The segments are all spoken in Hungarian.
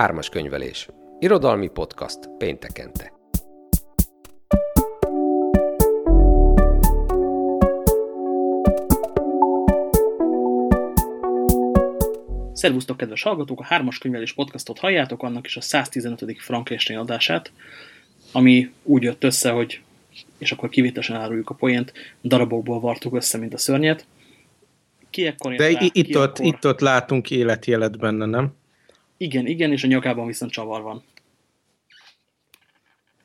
Ármas könyvelés. Irodalmi podcast péntekente. Szervusztok, kedves hallgatók! A Hármas könyvelés podcastot halljátok, annak is a 115. Frankenstein adását, ami úgy jött össze, hogy, és akkor kivételesen áruljuk a poént, darabokból vartuk össze, mint a szörnyet. Ki ekkor De rá, itt, ott, akkor... itt ott látunk életjelet benne, nem? Igen, igen, és a nyakában viszont csavar van.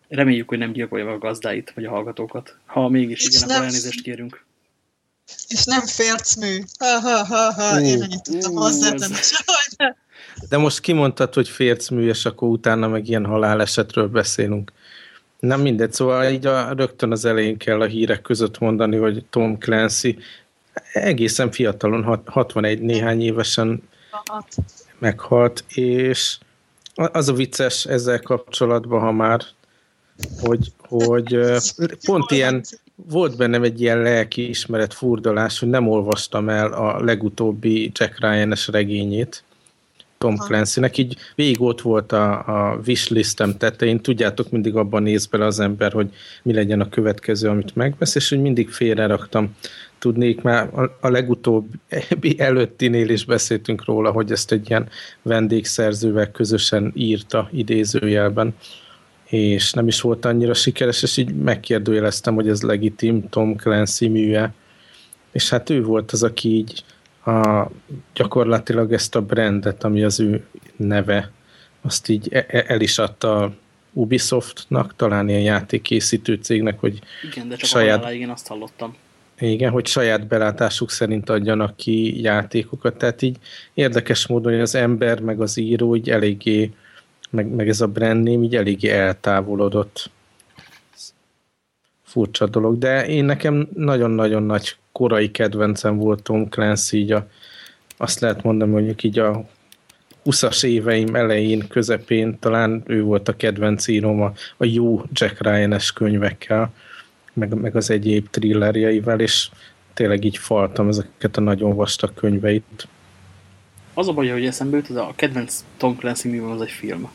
Reméljük, hogy nem gyilkolja a gazdáit, vagy a hallgatókat. Ha mégis igen, akkor elnézést kérünk. És nem fércmű. Ha, ha, ha, ha. Én ennyit tudtam hozzátenni. De most kimondtad, hogy fércmű, és akkor utána meg ilyen halálesetről beszélünk. Nem mindegy, szóval így a, rögtön az elején kell a hírek között mondani, hogy Tom Clancy egészen fiatalon, 61 néhány évesen meghalt, és az a vicces ezzel kapcsolatban, ha már, hogy, hogy pont ilyen, volt bennem egy ilyen lelkiismeret furdalás, hogy nem olvastam el a legutóbbi Jack Ryan-es regényét, Tom Clancy-nek, így végig ott volt a, a wishlistem tetején, tudjátok, mindig abban néz bele az ember, hogy mi legyen a következő, amit megvesz, és hogy mindig félre raktam tudnék, már a, legutóbbi előttinél is beszéltünk róla, hogy ezt egy ilyen vendégszerzővel közösen írta idézőjelben, és nem is volt annyira sikeres, és így megkérdőjeleztem, hogy ez legitim Tom Clancy műve, és hát ő volt az, aki így a, gyakorlatilag ezt a brandet, ami az ő neve, azt így e, e, el is adta Ubisoftnak, talán ilyen játékkészítő cégnek, hogy Igen, de csak saját... a én azt hallottam. Igen, hogy saját belátásuk szerint adjanak ki játékokat, tehát így érdekes módon, hogy az ember meg az író így eléggé, meg, meg ez a brand name így eléggé eltávolodott. Furcsa dolog, de én nekem nagyon-nagyon nagy korai kedvencem volt Tom Clancy, így a, azt lehet mondani, hogy így a 20-as éveim elején, közepén talán ő volt a kedvenc írom a, a jó Jack Ryan-es könyvekkel meg, meg az egyéb thrillerjeivel, és tényleg így faltam ezeket a nagyon vastag könyveit. Az a baj, hogy eszembe jut, a kedvenc Tom Clancy művem az egy film.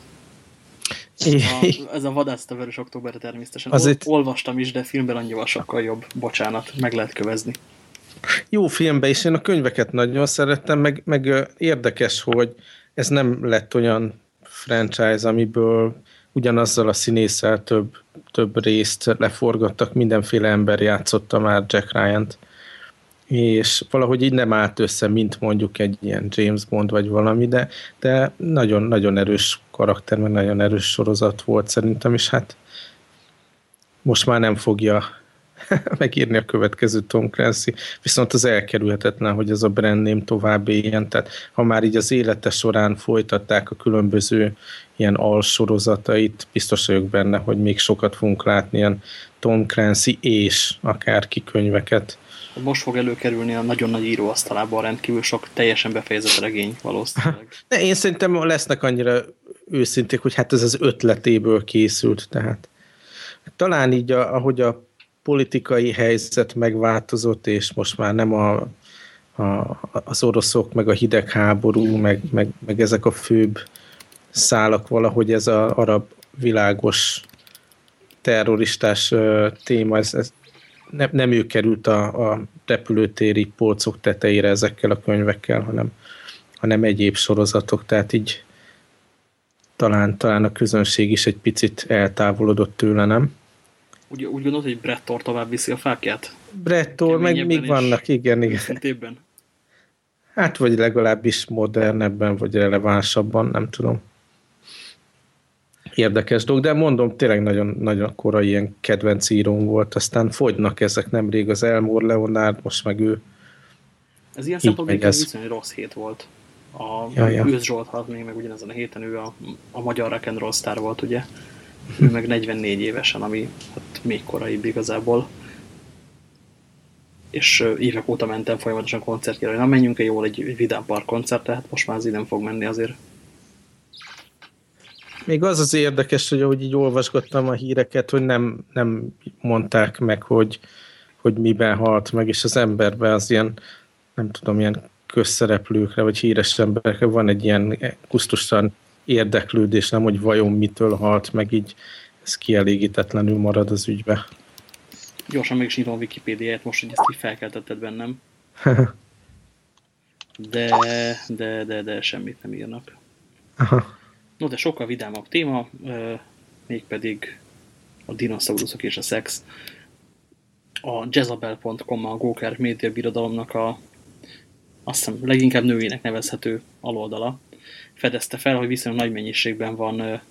A, ez a Vadász a Vörös Október természetesen. Az Ol. Olvastam is, de filmben annyival sokkal jobb. Bocsánat, meg lehet kövezni. Jó filmbe is, én a könyveket nagyon szerettem, meg, meg érdekes, hogy ez nem lett olyan franchise, amiből ugyanazzal a színésszel több, több részt leforgattak, mindenféle ember játszotta már Jack Ryan-t, és valahogy így nem állt össze, mint mondjuk egy ilyen James Bond vagy valami, de, de nagyon, nagyon erős karakter, meg nagyon erős sorozat volt szerintem, és hát most már nem fogja megírni a következő Tom Clancy, viszont az elkerülhetetlen, hogy ez a brand name tovább éljen, tehát ha már így az élete során folytatták a különböző ilyen alsorozatait, biztos vagyok benne, hogy még sokat fogunk látni ilyen Tom Clancy és akár kikönyveket. Most fog előkerülni a nagyon nagy íróasztalában rendkívül sok teljesen befejezett regény valószínűleg. De én szerintem lesznek annyira őszinték, hogy hát ez az ötletéből készült, tehát talán így, a, ahogy a politikai helyzet megváltozott, és most már nem a, a, az oroszok, meg a hidegháború, meg, meg, meg ezek a főbb szálak valahogy ez az arab világos terroristás téma, ez, ez nem, nem ő került a, a repülőtéri polcok tetejére ezekkel a könyvekkel, hanem, hanem egyéb sorozatok, tehát így talán, talán a közönség is egy picit eltávolodott tőle, nem? Úgy, úgy gondolod, hogy Brettor tovább viszi a fákját? Brettor, meg még vannak, igen, igen. Szintébben? Hát, vagy legalábbis modernebben, vagy relevánsabban, nem tudom. Érdekes dolog, de mondom, tényleg nagyon, nagyon korai ilyen kedvenc íróm volt, aztán fogynak ezek nemrég az Elmore Leonard, most meg ő. Ez ilyen szempontból ez... viszonylag rossz hét volt. A ja, ja. Ősz Zsolt halt még meg ugyanezen a héten, ő a, a magyar rock and roll sztár volt, ugye? Ő meg 44 évesen, ami hát még korai igazából. És évek óta mentem folyamatosan koncertjére, hogy na menjünk -e jól egy, Vidám Park koncertre, hát most már az nem fog menni azért. Még az az érdekes, hogy ahogy így olvasgattam a híreket, hogy nem, nem mondták meg, hogy, hogy miben halt meg, és az emberben az ilyen, nem tudom, ilyen közszereplőkre, vagy híres emberekre van egy ilyen kusztusan érdeklődés, nem hogy vajon mitől halt, meg így ez kielégítetlenül marad az ügybe. Gyorsan meg is nyitom a Wikipédiát most, hogy ezt így felkeltetted bennem. De, de, de, de semmit nem írnak. Aha. No, de sokkal vidámabb téma, mégpedig a dinoszauruszok és a szex. A jezabel.com a Góker média birodalomnak a azt hiszem leginkább nőjének nevezhető aloldala fedezte fel, hogy viszonylag nagy mennyiségben van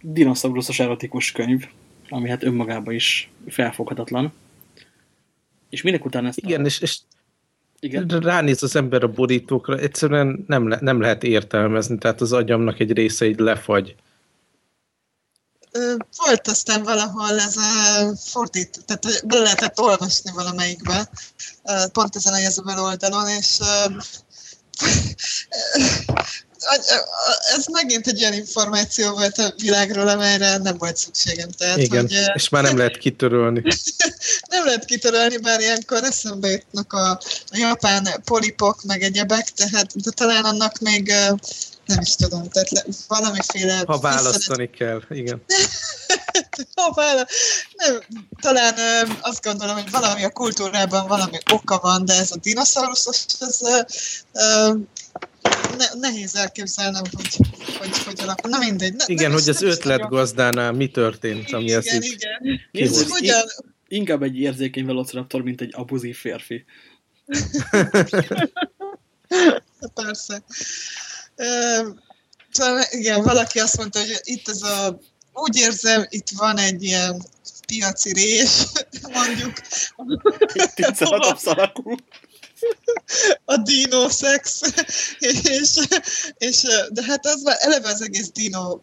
dinoszauruszos erotikus könyv, ami hát önmagában is felfoghatatlan. És minek után ezt... Igen, a... és, és igen. ránéz az ember a borítókra, egyszerűen nem, le, nem lehet értelmezni, tehát az agyamnak egy része így lefagy. Volt aztán valahol ez a fordít, tehát be lehetett olvasni valamelyikbe, pont ezen a Jezebel oldalon, és ez megint egy olyan információ volt a világról, amelyre nem volt szükségem. Tehát, Igen, hogy, és már nem lehet kitörölni. nem lehet kitörölni, bár ilyenkor eszembe jutnak a, a japán polipok, meg egyebek, tehát de talán annak még nem is tudom, tehát le, valamiféle... Ha választani kell, igen. ha vála... nem, talán azt gondolom, hogy valami a kultúrában valami oka van, de ez a dinoszauruszos, ez ne, nehéz elképzelnem, hogy hogy, hogy alakul. Na mindegy. Ne, igen, hogy az ötletgazdánál mi történt, ami igen, ezt így igen. Nézd, hogyan... Inkább egy érzékeny velociraptor, mint egy abuzív férfi. Persze. Szóval igen, valaki azt mondta, hogy itt ez a, úgy érzem, itt van egy ilyen piaci rés, mondjuk. Egy alakú a dino szex, és, és, de hát az már eleve az egész dino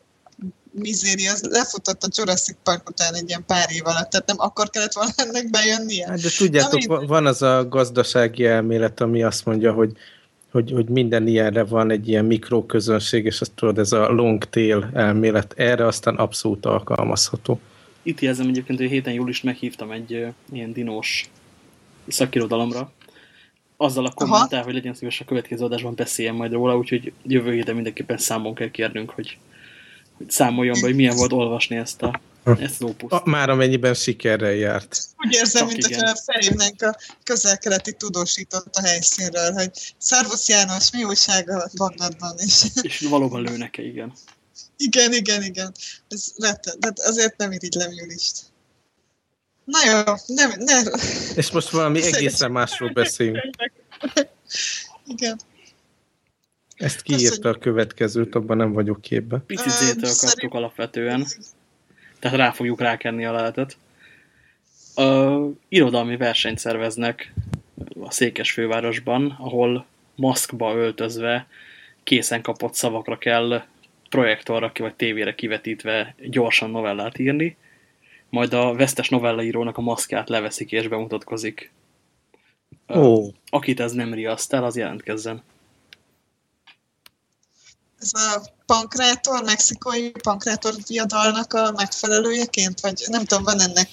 mizéria, az lefutott a Jurassic Park után egy ilyen pár év alatt, tehát nem akkor kellett volna ennek bejönnie. Hát de tudjátok, Na, van az a gazdasági elmélet, ami azt mondja, hogy hogy, hogy minden ilyenre van egy ilyen mikroközönség, és azt tudod, ez a long tail elmélet, erre aztán abszolút alkalmazható. Itt jelzem egyébként, hogy héten július meghívtam egy uh, ilyen dinós szakirodalomra, azzal a kommentál, hogy legyen szíves a következő adásban beszéljen majd róla, úgyhogy jövő héten mindenképpen számon kell kérnünk, hogy, hogy számoljon be, hogy milyen volt olvasni ezt a már amennyiben sikerrel járt. Úgy érzem, Csak mint hogyha felhívnánk a közel-keleti tudósított a helyszínről, hogy Szervusz János, mi újság a Bagdadban is. És valóban lőnek-e, igen. Igen, igen, igen. Ez lett, de azért nem irigylem Julist. Na jó, nem, nem. És most valami egészen másról beszélünk. Igen. Ezt kiírta a következőt, abban nem vagyok képbe. Picit zétől kaptuk alapvetően. Tehát rá fogjuk rákenni a lehetet. A irodalmi versenyt szerveznek a Székes fővárosban, ahol maszkba öltözve készen kapott szavakra kell projektorra vagy tévére kivetítve gyorsan novellát írni, majd a vesztes novellaírónak a maszkát leveszik és bemutatkozik. Oh. Akit ez nem riaszt el, az jelentkezzen. Ez a pankrátor, mexikói pankrátor viadalnak a megfelelőjeként? Vagy nem tudom, van ennek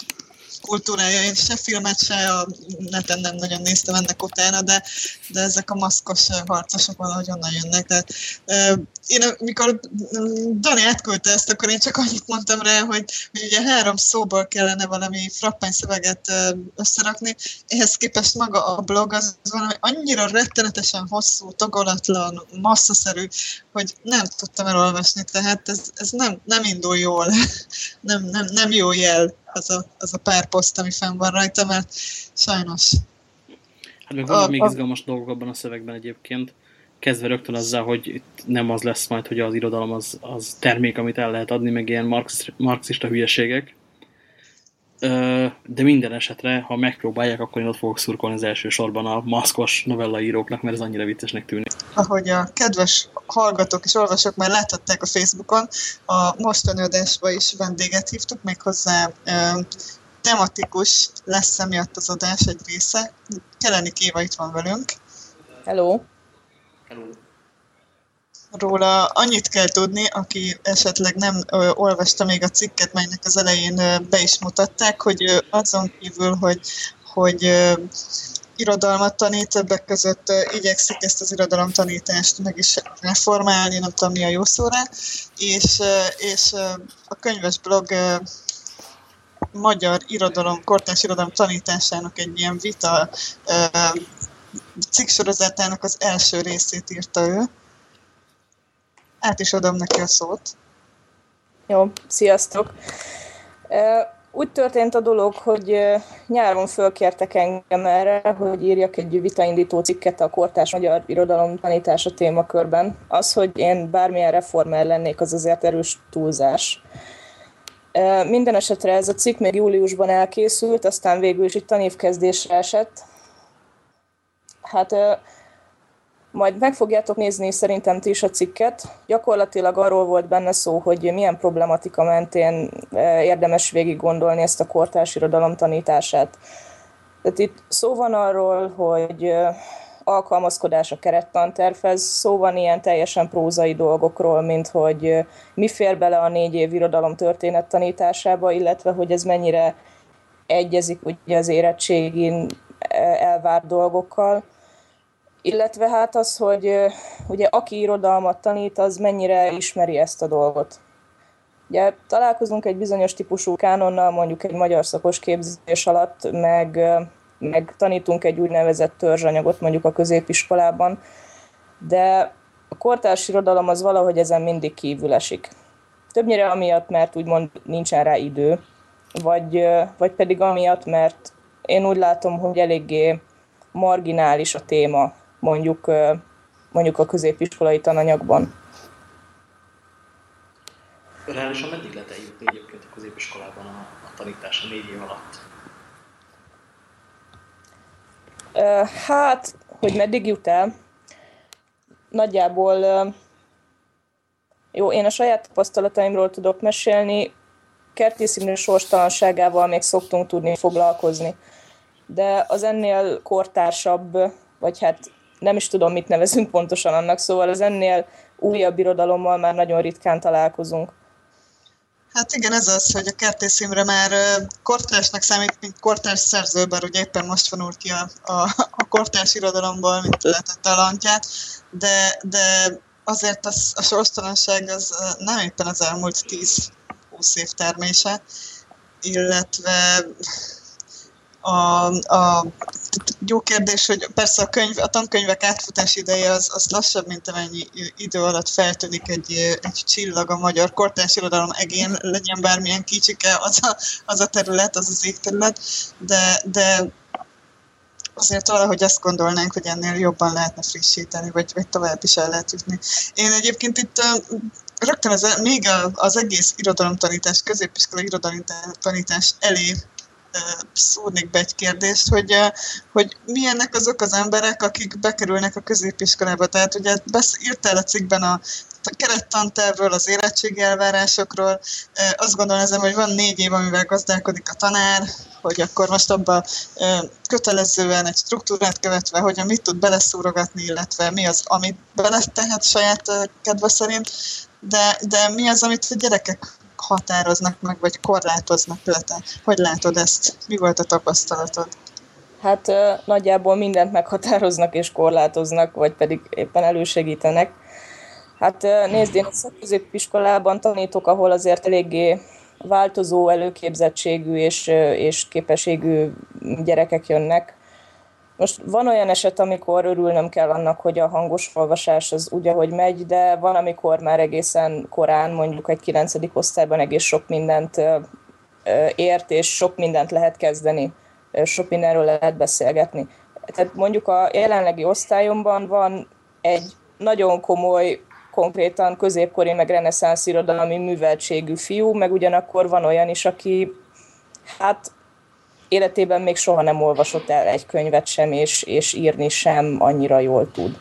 kultúrája. Én se filmet, se a neten nem nagyon néztem ennek utána, de, de ezek a maszkos harcosok valahogy onnan jönnek. Tehát, én, mikor Dani átküldte ezt, akkor én csak annyit mondtam rá, hogy, hogy ugye három szóból kellene valami frappány szöveget összerakni, ehhez képest maga a blog az valami annyira rettenetesen hosszú, tagolatlan, masszaszerű, hogy nem tudtam elolvasni, tehát ez, ez nem, nem indul jól, nem, nem, nem jó jel az a, az a pár poszt, ami fenn van rajta, mert sajnos. Hát meg vannak még izgalmas dolgok abban a szövegben egyébként, kezdve rögtön azzal, hogy itt nem az lesz majd, hogy az irodalom az, az termék, amit el lehet adni, meg ilyen marx, marxista hülyeségek. De minden esetre, ha megpróbálják, akkor én ott fogok szurkolni az első sorban a maszkos novellaíróknak, mert ez annyira viccesnek tűnik. Ahogy a kedves hallgatók és olvasók már láthatták a Facebookon, a mostani adásba is vendéget hívtuk, méghozzá tematikus lesz emiatt az adás egy része. Keleni Kéva itt van velünk. Hello! Róla annyit kell tudni, aki esetleg nem ö, olvasta még a cikket, melynek az elején ö, be is mutatták, hogy ö, azon kívül, hogy, hogy ö, irodalmat tanít, többek között igyekszik ezt az irodalomtanítást meg is reformálni, nem tudom mi a jó szóra, és, és a könyves blog magyar irodalom, kortárs irodalom tanításának egy ilyen vita cikksorozatának az első részét írta ő. Át is adom neki a szót. Jó, sziasztok! Úgy történt a dolog, hogy nyáron fölkértek engem erre, hogy írjak egy vitaindító cikket a kortás magyar irodalom tanítása témakörben. Az, hogy én bármilyen reformer lennék, az azért erős túlzás. Minden esetre ez a cikk még júliusban elkészült, aztán végül is itt tanévkezdésre esett. Hát majd meg fogjátok nézni szerintem ti is a cikket. Gyakorlatilag arról volt benne szó, hogy milyen problematika mentén érdemes végig gondolni ezt a kortárs irodalom tanítását. Tehát itt szó van arról, hogy alkalmazkodás a kerettantervhez, szó van ilyen teljesen prózai dolgokról, mint hogy mi fér bele a négy év irodalom történet tanításába, illetve hogy ez mennyire egyezik ugye az érettségin elvárt dolgokkal illetve hát az, hogy ugye aki irodalmat tanít, az mennyire ismeri ezt a dolgot. Ugye találkozunk egy bizonyos típusú kánonnal, mondjuk egy magyar szakos képzés alatt, meg, meg tanítunk egy úgynevezett törzsanyagot mondjuk a középiskolában, de a kortárs irodalom az valahogy ezen mindig kívül esik. Többnyire amiatt, mert úgymond nincsen rá idő, vagy, vagy pedig amiatt, mert én úgy látom, hogy eléggé marginális a téma mondjuk, mondjuk a középiskolai tananyagban. Reálisan meddig lehet eljutni egyébként a középiskolában a, a tanítás a négy év alatt? Hát, hogy meddig jut el? Nagyjából jó, én a saját tapasztalataimról tudok mesélni, kertészínű sorstalanságával még szoktunk tudni foglalkozni. De az ennél kortársabb, vagy hát nem is tudom, mit nevezünk pontosan annak, szóval az ennél újabb irodalommal már nagyon ritkán találkozunk. Hát igen, ez az, hogy a Kertész Imre már kortársnak számít, mint kortárs szerző, bár ugye éppen most vonul ki a, a, a kortárs irodalomból, mint lehetett talantját, de, de azért az, a sorstalanság az nem éppen az elmúlt 10-20 év termése, illetve a, a jó kérdés, hogy persze a, könyv, a tankönyvek átfutás ideje az, az lassabb, mint amennyi idő alatt feltűnik egy, egy csillag a magyar kortárs irodalom egén, legyen bármilyen kicsike az a, az a terület, az az égterület, de, de azért valahogy azt gondolnánk, hogy ennél jobban lehetne frissíteni, vagy, vagy tovább is el lehet jutni. Én egyébként itt rögtön az, még az egész irodalomtanítás, középiskola irodalomtanítás elé szúrnék be egy kérdést, hogy, hogy milyenek azok az emberek, akik bekerülnek a középiskolába. Tehát ugye írtál a cikkben a, a kerettantervről, az érettségi elvárásokról. Azt gondolom ezem, hogy van négy év, amivel gazdálkodik a tanár, hogy akkor most abban kötelezően egy struktúrát követve, hogy mit tud beleszúrogatni, illetve mi az, amit beletehet saját kedve szerint, de, de mi az, amit a gyerekek határoznak meg, vagy korlátoznak tőle. Hogy látod ezt? Mi volt a tapasztalatod? Hát nagyjából mindent meghatároznak és korlátoznak, vagy pedig éppen elősegítenek. Hát nézd, én a szakközépiskolában tanítok, ahol azért eléggé változó előképzettségű és, és képességű gyerekek jönnek. Most van olyan eset, amikor örülnöm kell annak, hogy a hangos olvasás az úgy, ahogy megy, de van, amikor már egészen korán, mondjuk egy 9. osztályban egész sok mindent ért, és sok mindent lehet kezdeni, sok mindenről lehet beszélgetni. Tehát mondjuk a jelenlegi osztályomban van egy nagyon komoly, konkrétan középkori, meg reneszánsz irodalmi műveltségű fiú, meg ugyanakkor van olyan is, aki hát életében még soha nem olvasott el egy könyvet sem, és, és írni sem annyira jól tud.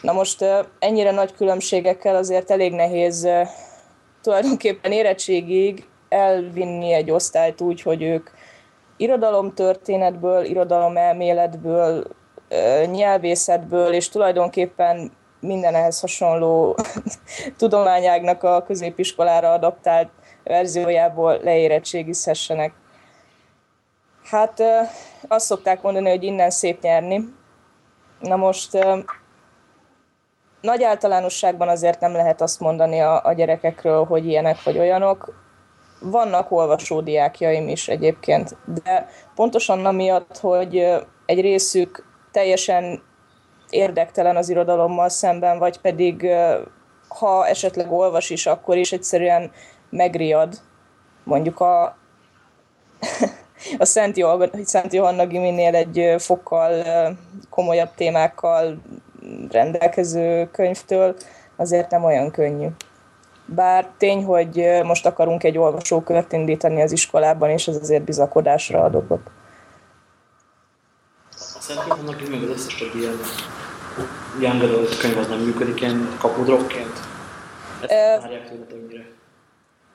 Na most ennyire nagy különbségekkel azért elég nehéz tulajdonképpen érettségig elvinni egy osztályt úgy, hogy ők irodalomtörténetből, irodalomelméletből, nyelvészetből, és tulajdonképpen minden ehhez hasonló tudományágnak a középiskolára adaptált verziójából leérettségizhessenek. Hát azt szokták mondani, hogy innen szép nyerni. Na most nagy általánosságban azért nem lehet azt mondani a, a gyerekekről, hogy ilyenek vagy olyanok. Vannak olvasódiákjaim is egyébként, de pontosan amiatt, hogy egy részük teljesen érdektelen az irodalommal szemben, vagy pedig ha esetleg olvas is, akkor is egyszerűen megriad. Mondjuk a, a Szent, Johanna, Szent Johanna Giminél egy fokkal komolyabb témákkal rendelkező könyvtől azért nem olyan könnyű. Bár tény, hogy most akarunk egy olvasókört indítani az iskolában, és ez azért bizakodásra ad okot. A Szent Johanna meg az összes többi ilyen adult könyv az nem működik ilyen kapudrokként? Ezt várják tőle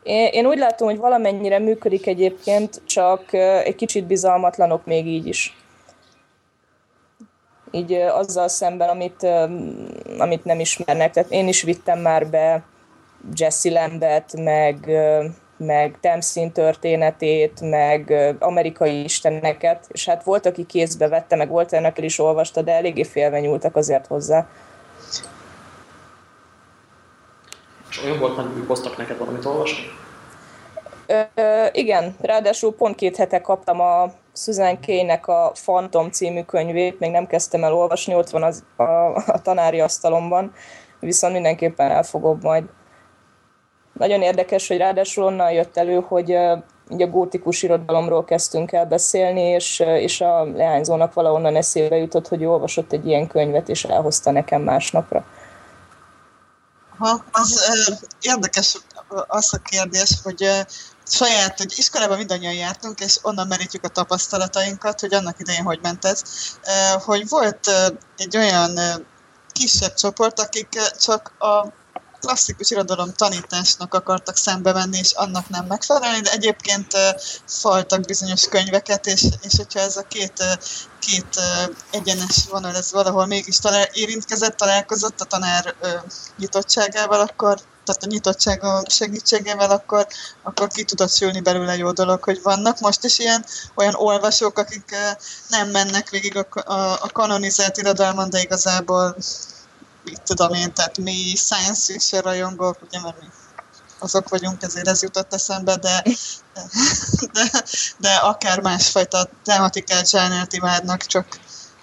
én, én úgy látom, hogy valamennyire működik egyébként, csak egy kicsit bizalmatlanok még így is. Így azzal szemben, amit, amit nem ismernek. Tehát én is vittem már be Jesse Lambet, meg, meg Temszin történetét, meg amerikai isteneket, és hát volt, aki kézbe vette, meg volt ennek is olvasta, de eléggé félve nyúltak azért hozzá. És olyan volt, hogy hoztak neked valamit olvasni? Ö, igen, ráadásul pont két hete kaptam a Susan Kay-nek a Phantom című könyvét, még nem kezdtem el olvasni, ott van az, a, a tanári asztalomban, viszont mindenképpen elfogom majd. Nagyon érdekes, hogy ráadásul onnan jött elő, hogy ugye a gótikus irodalomról kezdtünk el beszélni, és, és a leányzónak valahonnan eszébe jutott, hogy olvasott egy ilyen könyvet, és elhozta nekem másnapra. Ha, az ö, érdekes az a kérdés, hogy ö, saját, hogy iskolában mindannyian jártunk, és onnan merítjük a tapasztalatainkat, hogy annak idején hogy ment ez, ö, hogy volt ö, egy olyan ö, kisebb csoport, akik csak a klasszikus irodalom tanításnak akartak szembe menni, és annak nem megfelelni, de egyébként faltak bizonyos könyveket, és, és hogyha ez a két, két egyenes vonal, ez valahol mégis talál, érintkezett, találkozott a tanár nyitottságával, akkor tehát a nyitottsága segítségével, akkor, akkor ki tudott szülni belőle jó dolog, hogy vannak most is ilyen olyan olvasók, akik nem mennek végig a, a, a kanonizált irodalmon, de igazából mit tudom én, tehát mi science fiction rajongók, ugye, mert mi azok vagyunk, ezért ez jutott eszembe, de, de, de akár másfajta tematikát, zsánert imádnak, csak,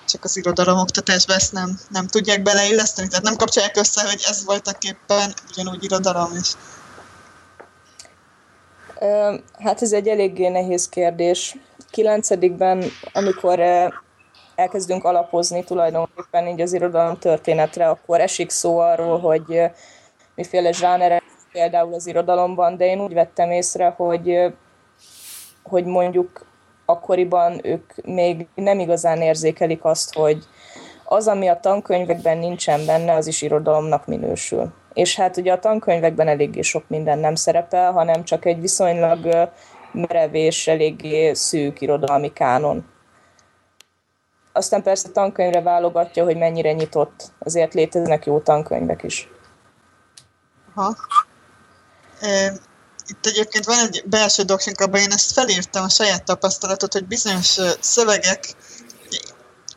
csak az irodalom oktatásba ezt nem, nem tudják beleilleszteni, tehát nem kapcsolják össze, hogy ez voltak éppen ugyanúgy irodalom is. Hát ez egy eléggé nehéz kérdés. Kilencedikben, amikor elkezdünk alapozni tulajdonképpen így az irodalom történetre, akkor esik szó arról, hogy miféle zsánerek például az irodalomban, de én úgy vettem észre, hogy, hogy mondjuk akkoriban ők még nem igazán érzékelik azt, hogy az, ami a tankönyvekben nincsen benne, az is irodalomnak minősül. És hát ugye a tankönyvekben eléggé sok minden nem szerepel, hanem csak egy viszonylag merev és eléggé szűk irodalmi kánon aztán persze tankönyvre válogatja, hogy mennyire nyitott. Azért léteznek jó tankönyvek is. Aha. Itt egyébként van egy belső doksink, abban én ezt felírtam a saját tapasztalatot, hogy bizonyos szövegek,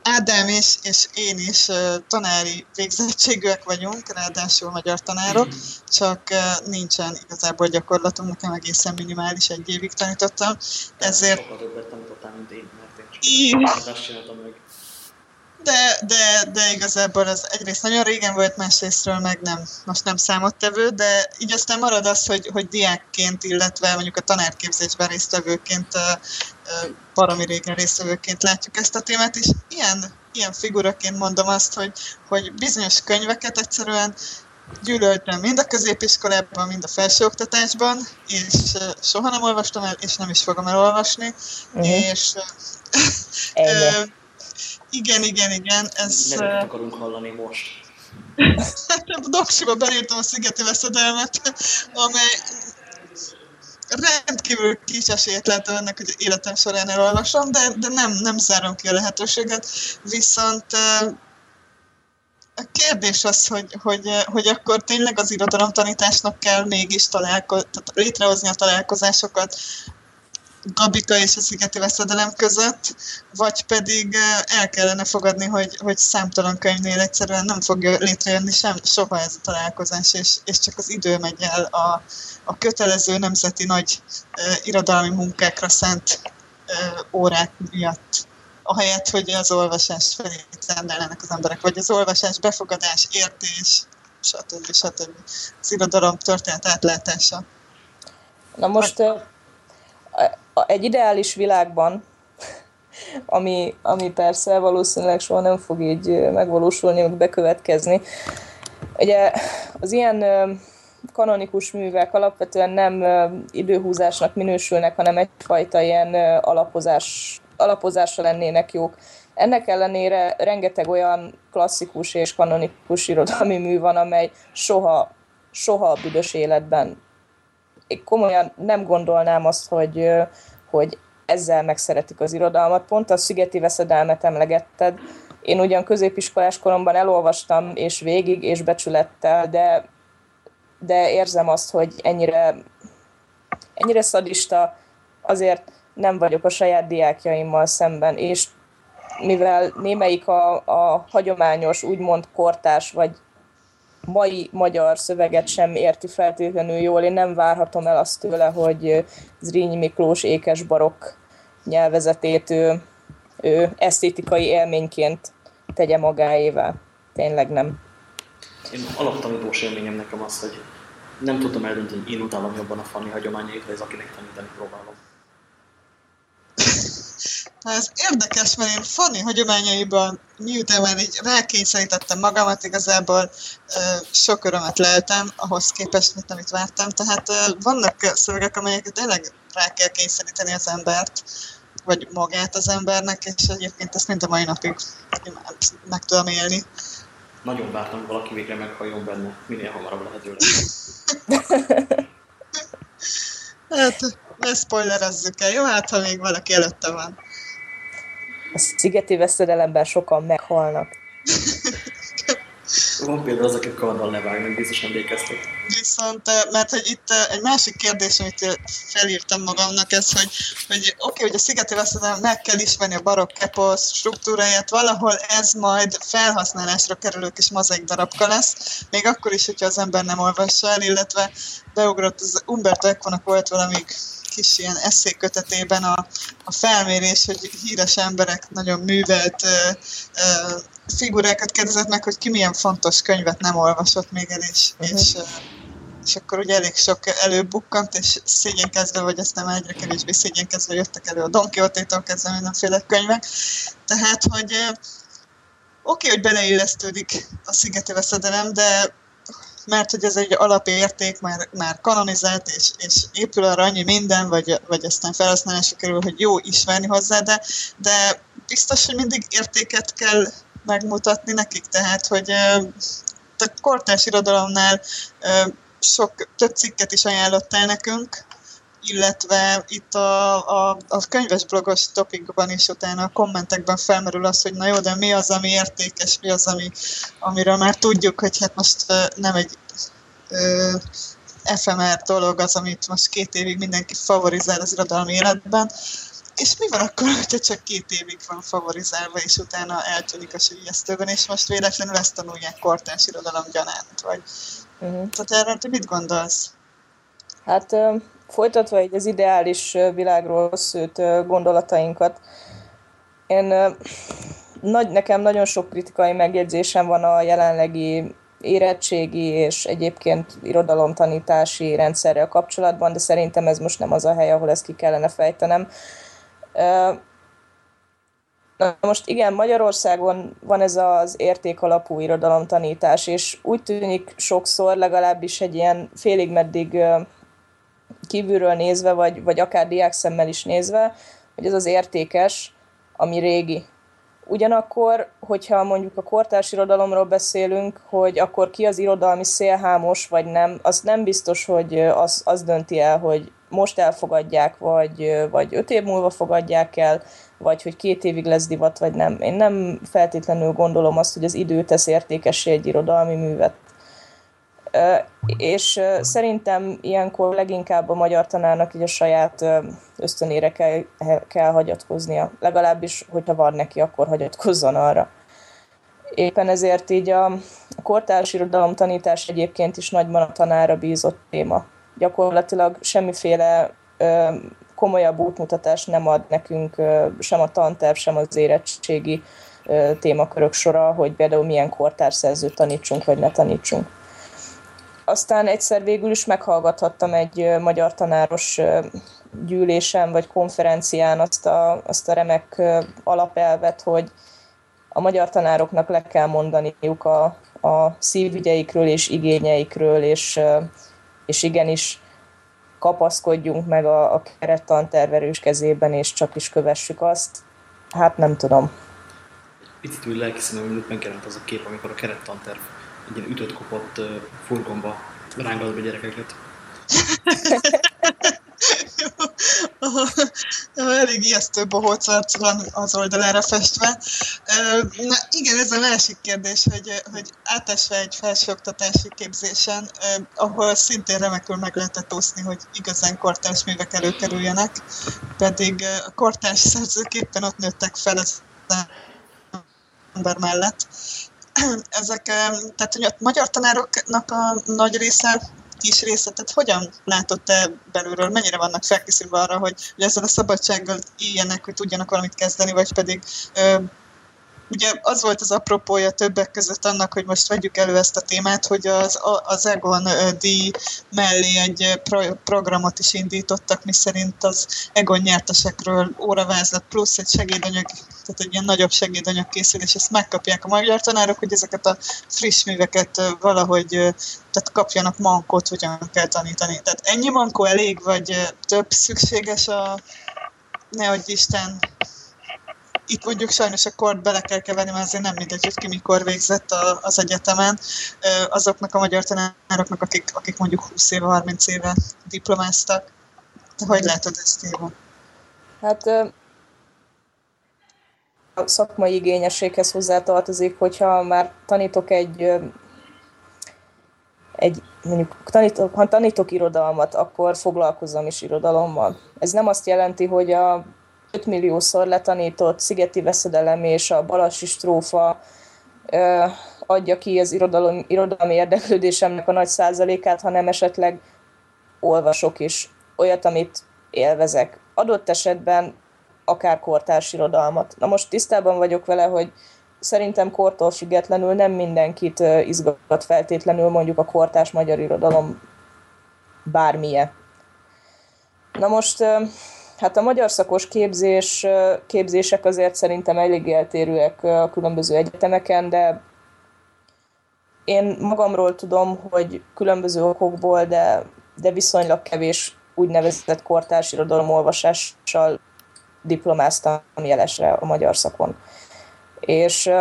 Ádám is, és én is tanári végzettségűek vagyunk, ráadásul magyar tanárok, csak nincsen igazából gyakorlatunk, nekem egészen minimális, egy évig tanítottam, ezért... Sokkal többet tanítottál, mint én, mert én csak csináltam meg de, de, de igazából az egyrészt nagyon régen volt, másrésztről meg nem, most nem számottevő, de így aztán marad az, hogy, hogy diákként, illetve mondjuk a tanárképzésben résztvevőként, baromi régen résztvevőként látjuk ezt a témát, és ilyen, ilyen figuraként mondom azt, hogy, hogy bizonyos könyveket egyszerűen gyűlöltem mind a középiskolában, mind a felsőoktatásban, és soha nem olvastam el, és nem is fogom elolvasni, uh-huh. és igen, igen, igen. Ez, Neveket akarunk hallani most. A doksiba beírtam a szigeti veszedelmet, amely rendkívül kis esélyt látom ennek, hogy életem során elolvasom, de, de nem, nem zárom ki a lehetőséget. Viszont a kérdés az, hogy, hogy, hogy akkor tényleg az irodalomtanításnak kell mégis találko- tehát létrehozni a találkozásokat Gabika és a Szigeti Veszedelem között, vagy pedig el kellene fogadni, hogy, hogy számtalan könyvnél egyszerűen nem fog létrejönni sem soha ez a találkozás, és, és csak az idő megy el a, a kötelező nemzeti nagy uh, irodalmi munkákra szent uh, órák miatt ahelyett, hogy az olvasás felé rendelnek az emberek, vagy az olvasás, befogadás, értés, stb. stb. Az irodalom történet átlátása. Na most egy ideális világban, ami, ami persze valószínűleg soha nem fog így megvalósulni, meg bekövetkezni. Ugye az ilyen kanonikus művek alapvetően nem időhúzásnak minősülnek, hanem egyfajta ilyen alapozás, alapozásra lennének jók. Ennek ellenére rengeteg olyan klasszikus és kanonikus irodalmi mű van, amely soha, soha a büdös életben én komolyan nem gondolnám azt, hogy, hogy ezzel megszeretik az irodalmat. Pont a Szigeti Veszedelmet emlegetted. Én ugyan középiskolás koromban elolvastam, és végig, és becsülettel, de, de érzem azt, hogy ennyire, ennyire szadista azért nem vagyok a saját diákjaimmal szemben, és mivel némelyik a, a hagyományos, úgymond kortás vagy mai magyar szöveget sem érti feltétlenül jól. Én nem várhatom el azt tőle, hogy Zrínyi Miklós ékes barokk nyelvezetét ő, ő esztétikai élményként tegye magáével. Tényleg nem. Én alaptanítós élményem nekem az, hogy nem tudtam eldönteni, hogy én utálom jobban a Fanni hagyományait, vagy az, akinek tanítani próbálom. Na ez érdekes, mert én Fanny hagyományaiban, miután már így rákényszerítettem magamat, igazából sok örömet leltem ahhoz képest, mint amit vártam. Tehát vannak szövegek, amelyeket tényleg rá kell kényszeríteni az embert, vagy magát az embernek, és egyébként ezt mind a mai napig meg tudom élni. Nagyon vártam, valaki végre meghalljon benne, minél hamarabb lehetőleg. hát, ne spoilerezzük el, jó? Hát, ha még valaki előtte van a szigeti veszedelemben sokan meghalnak. Van például az, akik karddal levágnak, biztos emlékeztek. Viszont, mert hogy itt egy másik kérdés, amit felírtam magamnak, ez, hogy, hogy oké, okay, hogy a szigeti veszedelem meg kell ismerni a barokk eposz struktúráját, valahol ez majd felhasználásra kerülő kis mozaik darabka lesz, még akkor is, hogyha az ember nem olvassa el, illetve beugrott, az Umberto Econak volt valami kis ilyen eszékötetében a, a felmérés, hogy híres emberek nagyon művelt ö, ö, figurákat kérdezett meg, hogy ki milyen fontos könyvet nem olvasott még el, és, uh-huh. és, és akkor ugye elég sok előbukkant, és szégyenkezve, vagy aztán egyre kevésbé szégyenkezve jöttek elő a Don Quixote-tól kezdve mindenféle könyvek. Tehát, hogy oké, okay, hogy beleillesztődik a szigeti veszedelem, de mert hogy ez egy alapérték, már, már kanonizált, és, és épül arra annyi minden, vagy, vagy aztán felhasználásra kerül, hogy jó ismerni hozzá, de, de biztos, hogy mindig értéket kell megmutatni nekik, tehát, hogy a kortás irodalomnál sok, több cikket is ajánlottál nekünk, illetve itt a, a, a könyves blogos topikban is utána a kommentekben felmerül az, hogy na jó, de mi az, ami értékes, mi az, ami, amiről már tudjuk, hogy hát most nem egy ö, FMR dolog az, amit most két évig mindenki favorizál az irodalmi életben, és mi van akkor, hogyha csak két évig van favorizálva, és utána eltűnik a sülyeztőben, és most véletlenül ezt tanulják kortárs irodalom gyanánt, vagy... Uh-huh. Tehát erről te mit gondolsz? Hát folytatva egy az ideális világról szőtt gondolatainkat, én nagy, nekem nagyon sok kritikai megjegyzésem van a jelenlegi érettségi és egyébként irodalomtanítási rendszerrel kapcsolatban, de szerintem ez most nem az a hely, ahol ezt ki kellene fejtenem. Na most igen, Magyarországon van ez az értékalapú irodalomtanítás, és úgy tűnik sokszor, legalábbis egy ilyen félig meddig kívülről nézve, vagy, vagy akár diák szemmel is nézve, hogy ez az értékes, ami régi. Ugyanakkor, hogyha mondjuk a kortárs irodalomról beszélünk, hogy akkor ki az irodalmi szélhámos, vagy nem, az nem biztos, hogy az, az dönti el, hogy most elfogadják, vagy, vagy öt év múlva fogadják el, vagy hogy két évig lesz divat, vagy nem. Én nem feltétlenül gondolom azt, hogy az idő tesz értékessé egy irodalmi művet. És szerintem ilyenkor leginkább a magyar tanárnak így a saját ösztönére kell, kell hagyatkoznia. Legalábbis, hogyha van neki, akkor hagyatkozzon arra. Éppen ezért így a, kortárs irodalom tanítás egyébként is nagyban a tanára bízott téma. Gyakorlatilag semmiféle komolyabb útmutatást nem ad nekünk sem a tanterv, sem az érettségi témakörök sora, hogy például milyen kortárszerzőt tanítsunk, vagy ne tanítsunk. Aztán egyszer végül is meghallgathattam egy magyar tanáros gyűlésen vagy konferencián azt a, azt a remek alapelvet, hogy a magyar tanároknak le kell mondaniuk a, a szívügyeikről és igényeikről, és, és igenis kapaszkodjunk meg a, a kerettanterverős kezében, és csak is kövessük azt. Hát nem tudom. Picit úgy lelkiszemem, hogy megjelent az a kép, amikor a kerettanterv egy ilyen ütött kopott furgonba rángat be gyerekeket. Elég ijesztő bohóc van az oldalára festve. Na igen, ez a másik kérdés, hogy, hogy átesve egy felsőoktatási képzésen, ahol szintén remekül meg lehetett úszni, hogy igazán kortárs művek előkerüljenek, pedig a kortárs szerzők ott nőttek fel az ember mellett. Ezek, tehát hogy a magyar tanároknak a nagy része kis része, tehát hogyan látod te belülről, mennyire vannak felkészülve arra, hogy, hogy ezzel a szabadsággal éljenek, hogy tudjanak valamit kezdeni, vagy pedig ö, ugye az volt az apropója többek között annak, hogy most vegyük elő ezt a témát, hogy az, az Egon díj mellé egy pro, programot is indítottak, mi szerint az Egon nyertesekről óravázlat plusz egy segédanyag, tehát egy ilyen nagyobb segédanyag készül, és ezt megkapják a magyar tanárok, hogy ezeket a friss műveket valahogy tehát kapjanak mankot, hogyan kell tanítani. Tehát ennyi mankó elég, vagy több szükséges a nehogy Isten itt mondjuk sajnos a kort bele kell keverni, mert azért nem mindegy, hogy ki mikor végzett a, az egyetemen. Azoknak a magyar tanároknak, akik, akik mondjuk 20 éve, 30 éve diplomáztak. Te hogy látod ezt, Éva? Hát a szakmai igényességhez hozzátartozik, hogyha már tanítok egy egy, mondjuk tanítok, ha tanítok irodalmat, akkor foglalkozom is irodalommal. Ez nem azt jelenti, hogy a 5 milliószor letanított Szigeti Veszedelem és a Balasi Strófa adja ki az irodalom, irodalmi érdeklődésemnek a nagy százalékát, hanem esetleg olvasok is olyat, amit élvezek. Adott esetben akár kortárs irodalmat. Na most tisztában vagyok vele, hogy szerintem kortól függetlenül nem mindenkit izgat feltétlenül mondjuk a kortárs magyar irodalom bármilyen. Na most Hát a magyar szakos képzés, képzések azért szerintem elég eltérőek a különböző egyetemeken, de én magamról tudom, hogy különböző okokból, de, de viszonylag kevés úgynevezett kortárs irodalom olvasással diplomáztam jelesre a magyar szakon. És,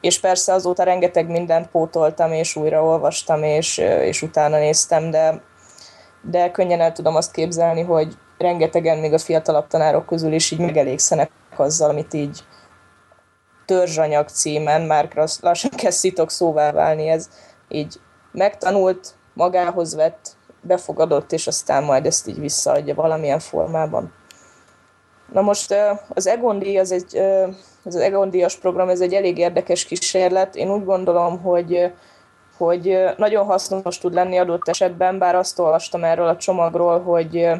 és persze azóta rengeteg mindent pótoltam, és újra olvastam, és, és utána néztem, de, de könnyen el tudom azt képzelni, hogy rengetegen még a fiatalabb tanárok közül is így megelégszenek azzal, amit így törzsanyag címen, már lassan kezd szitok szóvá válni, ez így megtanult, magához vett, befogadott, és aztán majd ezt így visszaadja valamilyen formában. Na most az Egon az egy, az Egon program, ez egy elég érdekes kísérlet. Én úgy gondolom, hogy hogy nagyon hasznos tud lenni adott esetben, bár azt olvastam erről a csomagról, hogy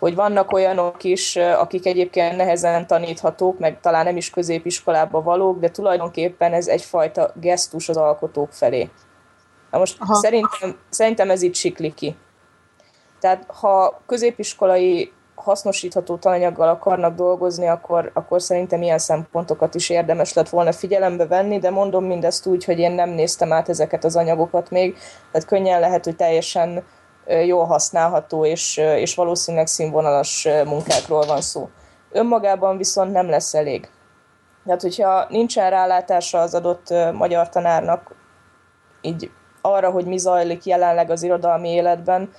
hogy vannak olyanok is, akik egyébként nehezen taníthatók, meg talán nem is középiskolába valók, de tulajdonképpen ez egyfajta gesztus az alkotók felé. Na most szerintem, szerintem ez itt sikli ki. Tehát ha középiskolai hasznosítható tananyaggal akarnak dolgozni, akkor, akkor szerintem ilyen szempontokat is érdemes lett volna figyelembe venni, de mondom mindezt úgy, hogy én nem néztem át ezeket az anyagokat még, tehát könnyen lehet, hogy teljesen jól használható és, és valószínűleg színvonalas munkákról van szó. Önmagában viszont nem lesz elég. Tehát, hogyha nincsen rálátása az adott magyar tanárnak így arra, hogy mi zajlik jelenleg az irodalmi életben,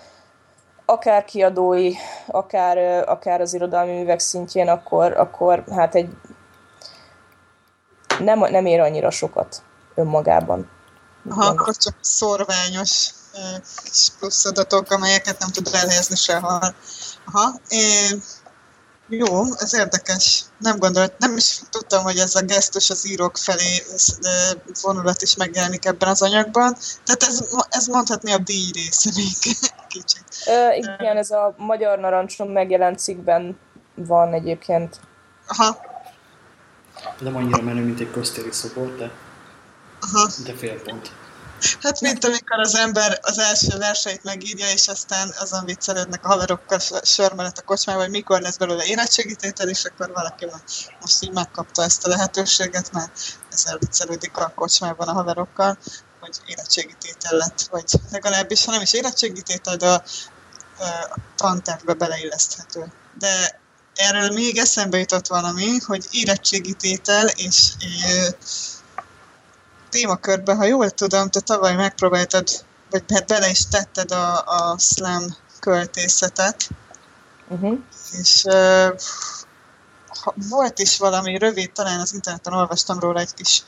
akár kiadói, akár, akár az irodalmi művek szintjén, akkor, akkor hát egy nem, nem ér annyira sokat önmagában. Ha akkor csak szorványos plusz adatok, amelyeket nem tud elhelyezni sehol. Aha, é, jó, ez érdekes. Nem gondolt, nem is tudtam, hogy ez a gesztus az írók felé vonulat is megjelenik ebben az anyagban. Tehát ez, ez mondhatni a díj része még kicsit. Ö, igen, ez a Magyar Narancson megjelent cikkben van egyébként. Aha. Nem annyira menő, mint egy köztéri szobor, de, Aha. de fél pont. Hát mint amikor az ember az első verseit megírja, és aztán azon viccelődnek a haverokkal sör mellett a kocsmában, hogy mikor lesz belőle érettségítétel, és akkor valaki most így megkapta ezt a lehetőséget, mert ezzel viccelődik a kocsmában a haverokkal, hogy érettségítétel lett, vagy legalábbis, ha nem is érettségítétel, de a, a tantervbe beleilleszthető. De erről még eszembe jutott valami, hogy érettségítétel és, és témakörben, ha jól tudom, te tavaly megpróbáltad, vagy bele is tetted a, a slam költészetet, uh-huh. és uh, volt is valami rövid, talán az interneten olvastam róla egy kis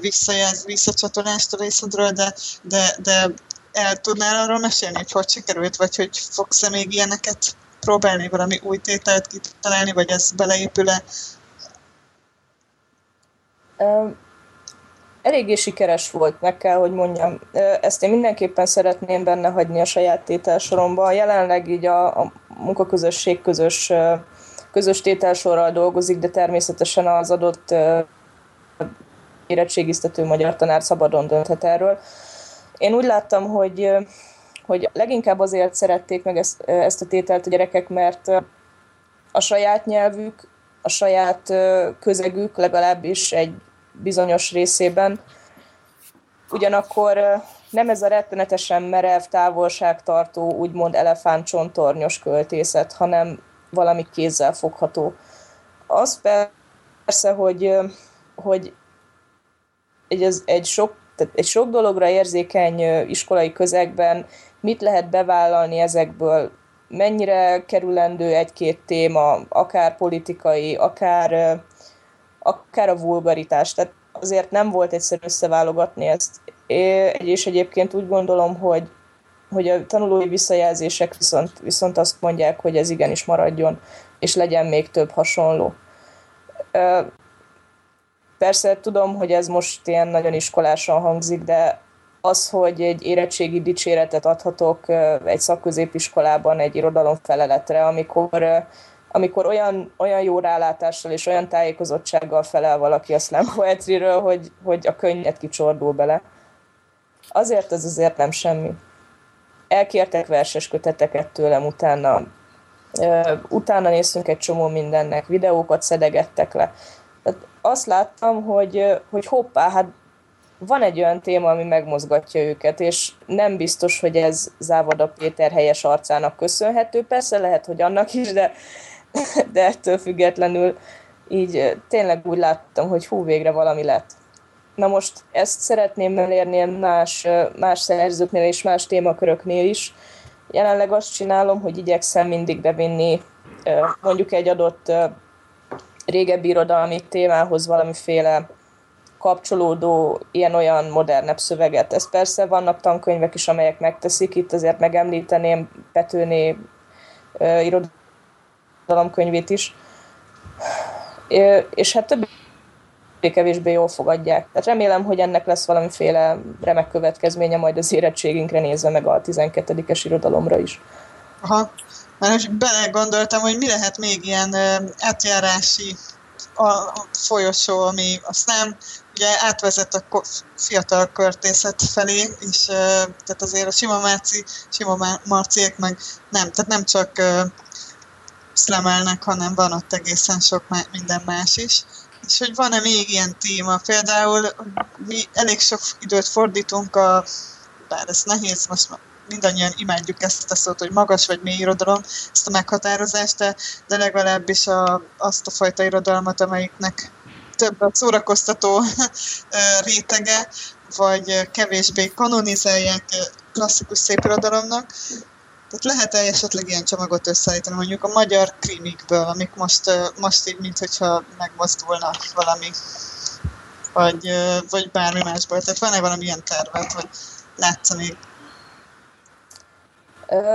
visszajelz, visszacsatolást a részedről, de, de, de el tudnál arról mesélni, hogy hogy sikerült, vagy hogy fogsz-e még ilyeneket próbálni, valami új tételt kitalálni, vagy ez beleépül-e? Um eléggé sikeres volt, meg kell, hogy mondjam. Ezt én mindenképpen szeretném benne hagyni a saját tételsoromba. Jelenleg így a, a munkaközösség közös, közös tételsorral dolgozik, de természetesen az adott érettségiztető magyar tanár szabadon dönthet erről. Én úgy láttam, hogy, hogy leginkább azért szerették meg ezt, ezt a tételt a gyerekek, mert a saját nyelvük, a saját közegük legalábbis egy bizonyos részében. Ugyanakkor nem ez a rettenetesen merev, távolságtartó, úgymond elefántcsontornyos költészet, hanem valami kézzel fogható. Az persze, hogy, hogy egy, egy, sok, egy sok dologra érzékeny iskolai közegben mit lehet bevállalni ezekből, mennyire kerülendő egy-két téma, akár politikai, akár akár a vulgaritás. Tehát azért nem volt egyszerű összeválogatni ezt. És egyébként úgy gondolom, hogy, hogy a tanulói visszajelzések viszont, viszont azt mondják, hogy ez igenis maradjon, és legyen még több hasonló. Persze tudom, hogy ez most ilyen nagyon iskolásan hangzik, de az, hogy egy érettségi dicséretet adhatok egy szakközépiskolában egy irodalom feleletre, amikor amikor olyan, olyan jó rálátással és olyan tájékozottsággal felel valaki a slam poetryről, hogy, hogy a könnyet kicsordul bele. Azért ez azért nem semmi. Elkértek verses köteteket tőlem utána. Utána néztünk egy csomó mindennek, videókat szedegettek le. Tehát azt láttam, hogy, hogy hoppá, hát van egy olyan téma, ami megmozgatja őket, és nem biztos, hogy ez Závada Péter helyes arcának köszönhető. Persze lehet, hogy annak is, de, de ettől függetlenül így tényleg úgy láttam, hogy hú, végre valami lett. Na most ezt szeretném elérni más, más szerzőknél és más témaköröknél is. Jelenleg azt csinálom, hogy igyekszem mindig bevinni mondjuk egy adott régebbi irodalmi témához valamiféle kapcsolódó ilyen-olyan modernebb szöveget. Ez persze vannak tankönyvek is, amelyek megteszik, itt azért megemlíteném Petőné irodalmi irodalomkönyvét is, és hát többé kevésbé jól fogadják. Tehát remélem, hogy ennek lesz valamiféle remek következménye majd az érettségünkre nézve meg a 12-es irodalomra is. Aha, mert most belegondoltam, hogy mi lehet még ilyen átjárási a folyosó, ami azt nem ugye átvezet a fiatal költészet felé, és tehát azért a Sima Márci, Sima Marciek meg nem, tehát nem csak szlemelnek, hanem van ott egészen sok minden más is. És hogy van-e még ilyen téma? Például mi elég sok időt fordítunk a, bár ez nehéz, most mindannyian imádjuk ezt a szót, hogy magas vagy mély irodalom, ezt a meghatározást, de, legalábbis a, azt a fajta irodalmat, amelyiknek több a szórakoztató rétege, vagy kevésbé kanonizálják klasszikus szép irodalomnak, tehát lehet-e esetleg ilyen csomagot összeállítani, mondjuk a magyar krimikből, amik most, most így, mintha megmozdulna valami vagy, vagy bármi másból. Tehát van-e valamilyen tervet, hogy látsz még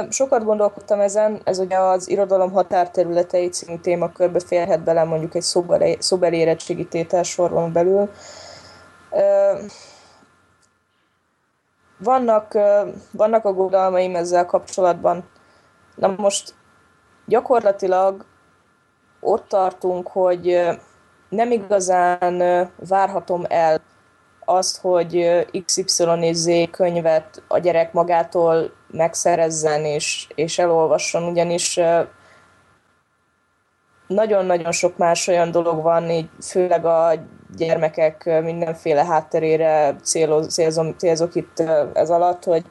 Sokat gondolkodtam ezen, ez ugye az irodalom határterületei című témakörbe férhet bele mondjuk egy szobeli érettségi tételsoron belül. Vannak, vannak aggodalmaim ezzel kapcsolatban. Na most gyakorlatilag ott tartunk, hogy nem igazán várhatom el azt, hogy XY és Z könyvet a gyerek magától megszerezzen és, és elolvasson, ugyanis nagyon-nagyon sok más olyan dolog van, így főleg a gyermekek mindenféle hátterére céloz, célzom, célzok itt ez alatt, hogy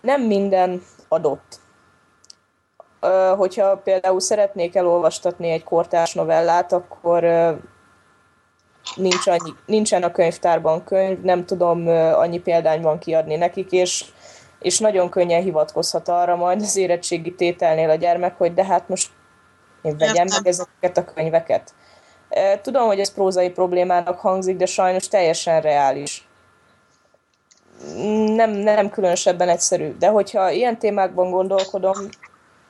nem minden adott. Hogyha például szeretnék elolvastatni egy kortárs novellát, akkor nincs annyi, nincsen a könyvtárban könyv, nem tudom annyi példányban kiadni nekik, és, és nagyon könnyen hivatkozhat arra majd az érettségi tételnél a gyermek, hogy de hát most én vegyem meg ezeket a könyveket. Tudom, hogy ez prózai problémának hangzik, de sajnos teljesen reális. Nem, nem különösebben egyszerű. De hogyha ilyen témákban gondolkodom,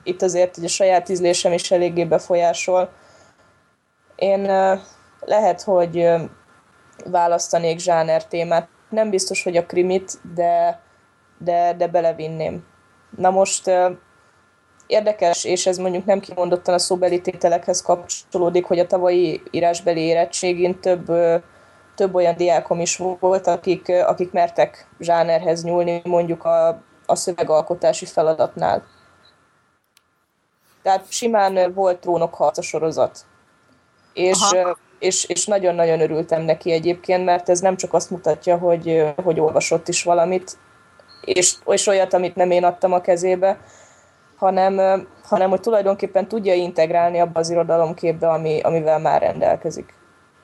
itt azért hogy a saját ízlésem is eléggé befolyásol, én lehet, hogy választanék zsáner témát. Nem biztos, hogy a krimit, de, de, de belevinném. Na most érdekes, és ez mondjuk nem kimondottan a szóbeli tételekhez kapcsolódik, hogy a tavalyi írásbeli érettségén több, több olyan diákom is volt, akik, akik mertek zsánerhez nyúlni mondjuk a, a szövegalkotási feladatnál. Tehát simán volt trónokharca sorozat. És Aha és, és nagyon-nagyon örültem neki egyébként, mert ez nem csak azt mutatja, hogy, hogy olvasott is valamit, és, és olyat, amit nem én adtam a kezébe, hanem, hanem hogy tulajdonképpen tudja integrálni abba az irodalomképbe, ami, amivel már rendelkezik.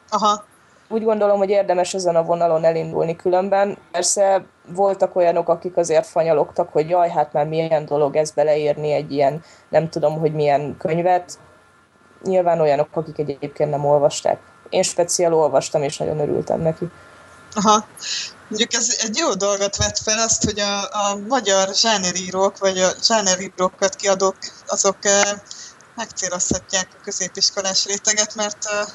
Aha. Úgy gondolom, hogy érdemes ezen a vonalon elindulni különben. Persze voltak olyanok, akik azért fanyalogtak, hogy jaj, hát már milyen dolog ez beleírni egy ilyen, nem tudom, hogy milyen könyvet nyilván olyanok, akik egyébként nem olvasták. Én speciál olvastam, és nagyon örültem neki. Aha. Mondjuk ez egy jó dolgot vett fel azt, hogy a, a magyar zsánerírók, vagy a zsánerírókat kiadók, azok eh, megcélozhatják a középiskolás réteget, mert eh,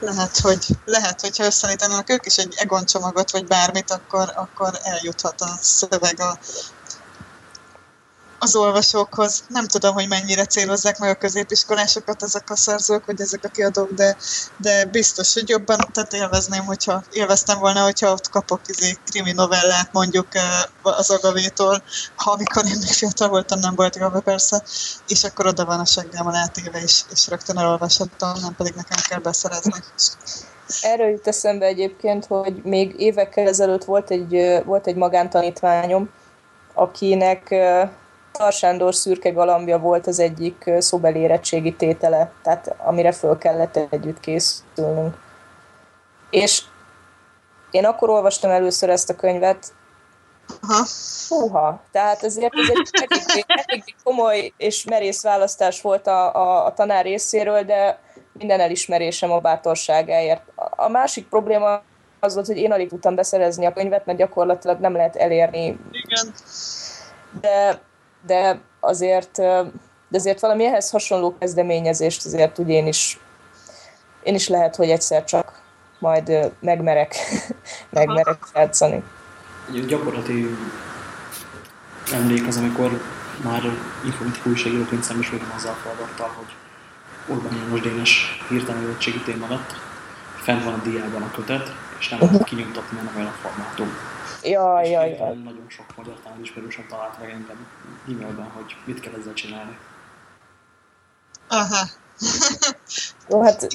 lehet, hogy lehet, hogyha összeállítanak ők is egy Egon csomagot, vagy bármit, akkor, akkor eljuthat a szöveg a az olvasókhoz. Nem tudom, hogy mennyire célozzák meg a középiskolásokat ezek a szerzők, vagy ezek a kiadók, de, de biztos, hogy jobban, tehát élvezném, hogyha élveztem volna, hogyha ott kapok izé, krimi novellát mondjuk az Agavétól, ha amikor én még fiatal voltam, nem volt Agave persze, és akkor oda van a seggem a látéve, és, és rögtön elolvashattam, nem pedig nekem kell beszerezni. Erről jut eszembe egyébként, hogy még évekkel ezelőtt volt egy, volt egy magántanítványom, akinek eh, Tarsándor szürke galambja volt az egyik szóbeli érettségi tétele, tehát amire föl kellett együtt készülnünk. És én akkor olvastam először ezt a könyvet, Aha. Húha, tehát ezért ez egy elég, elég komoly és merész választás volt a, a, a tanár részéről, de minden elismerésem a bátorságáért. A másik probléma az volt, hogy én alig tudtam beszerezni a könyvet, mert gyakorlatilag nem lehet elérni. Igen. De de azért, de azért valami ehhez hasonló kezdeményezést azért úgy én is, én is lehet, hogy egyszer csak majd megmerek, megmerek játszani. Egy gyakorlati emlék az, amikor már informatikai újságíróként szembesültem azzal a feladattal, hogy Orbán János Dénes hirtelen téma lett, fent van a diában a kötet, és nem lehet kinyomtatni, mert olyan a formátum. Jaj, jaj, jaj. Nagyon sok magyar talán ismerősebb talált meg engem e-mailben, hogy mit kell ezzel csinálni. Aha. Jó, hát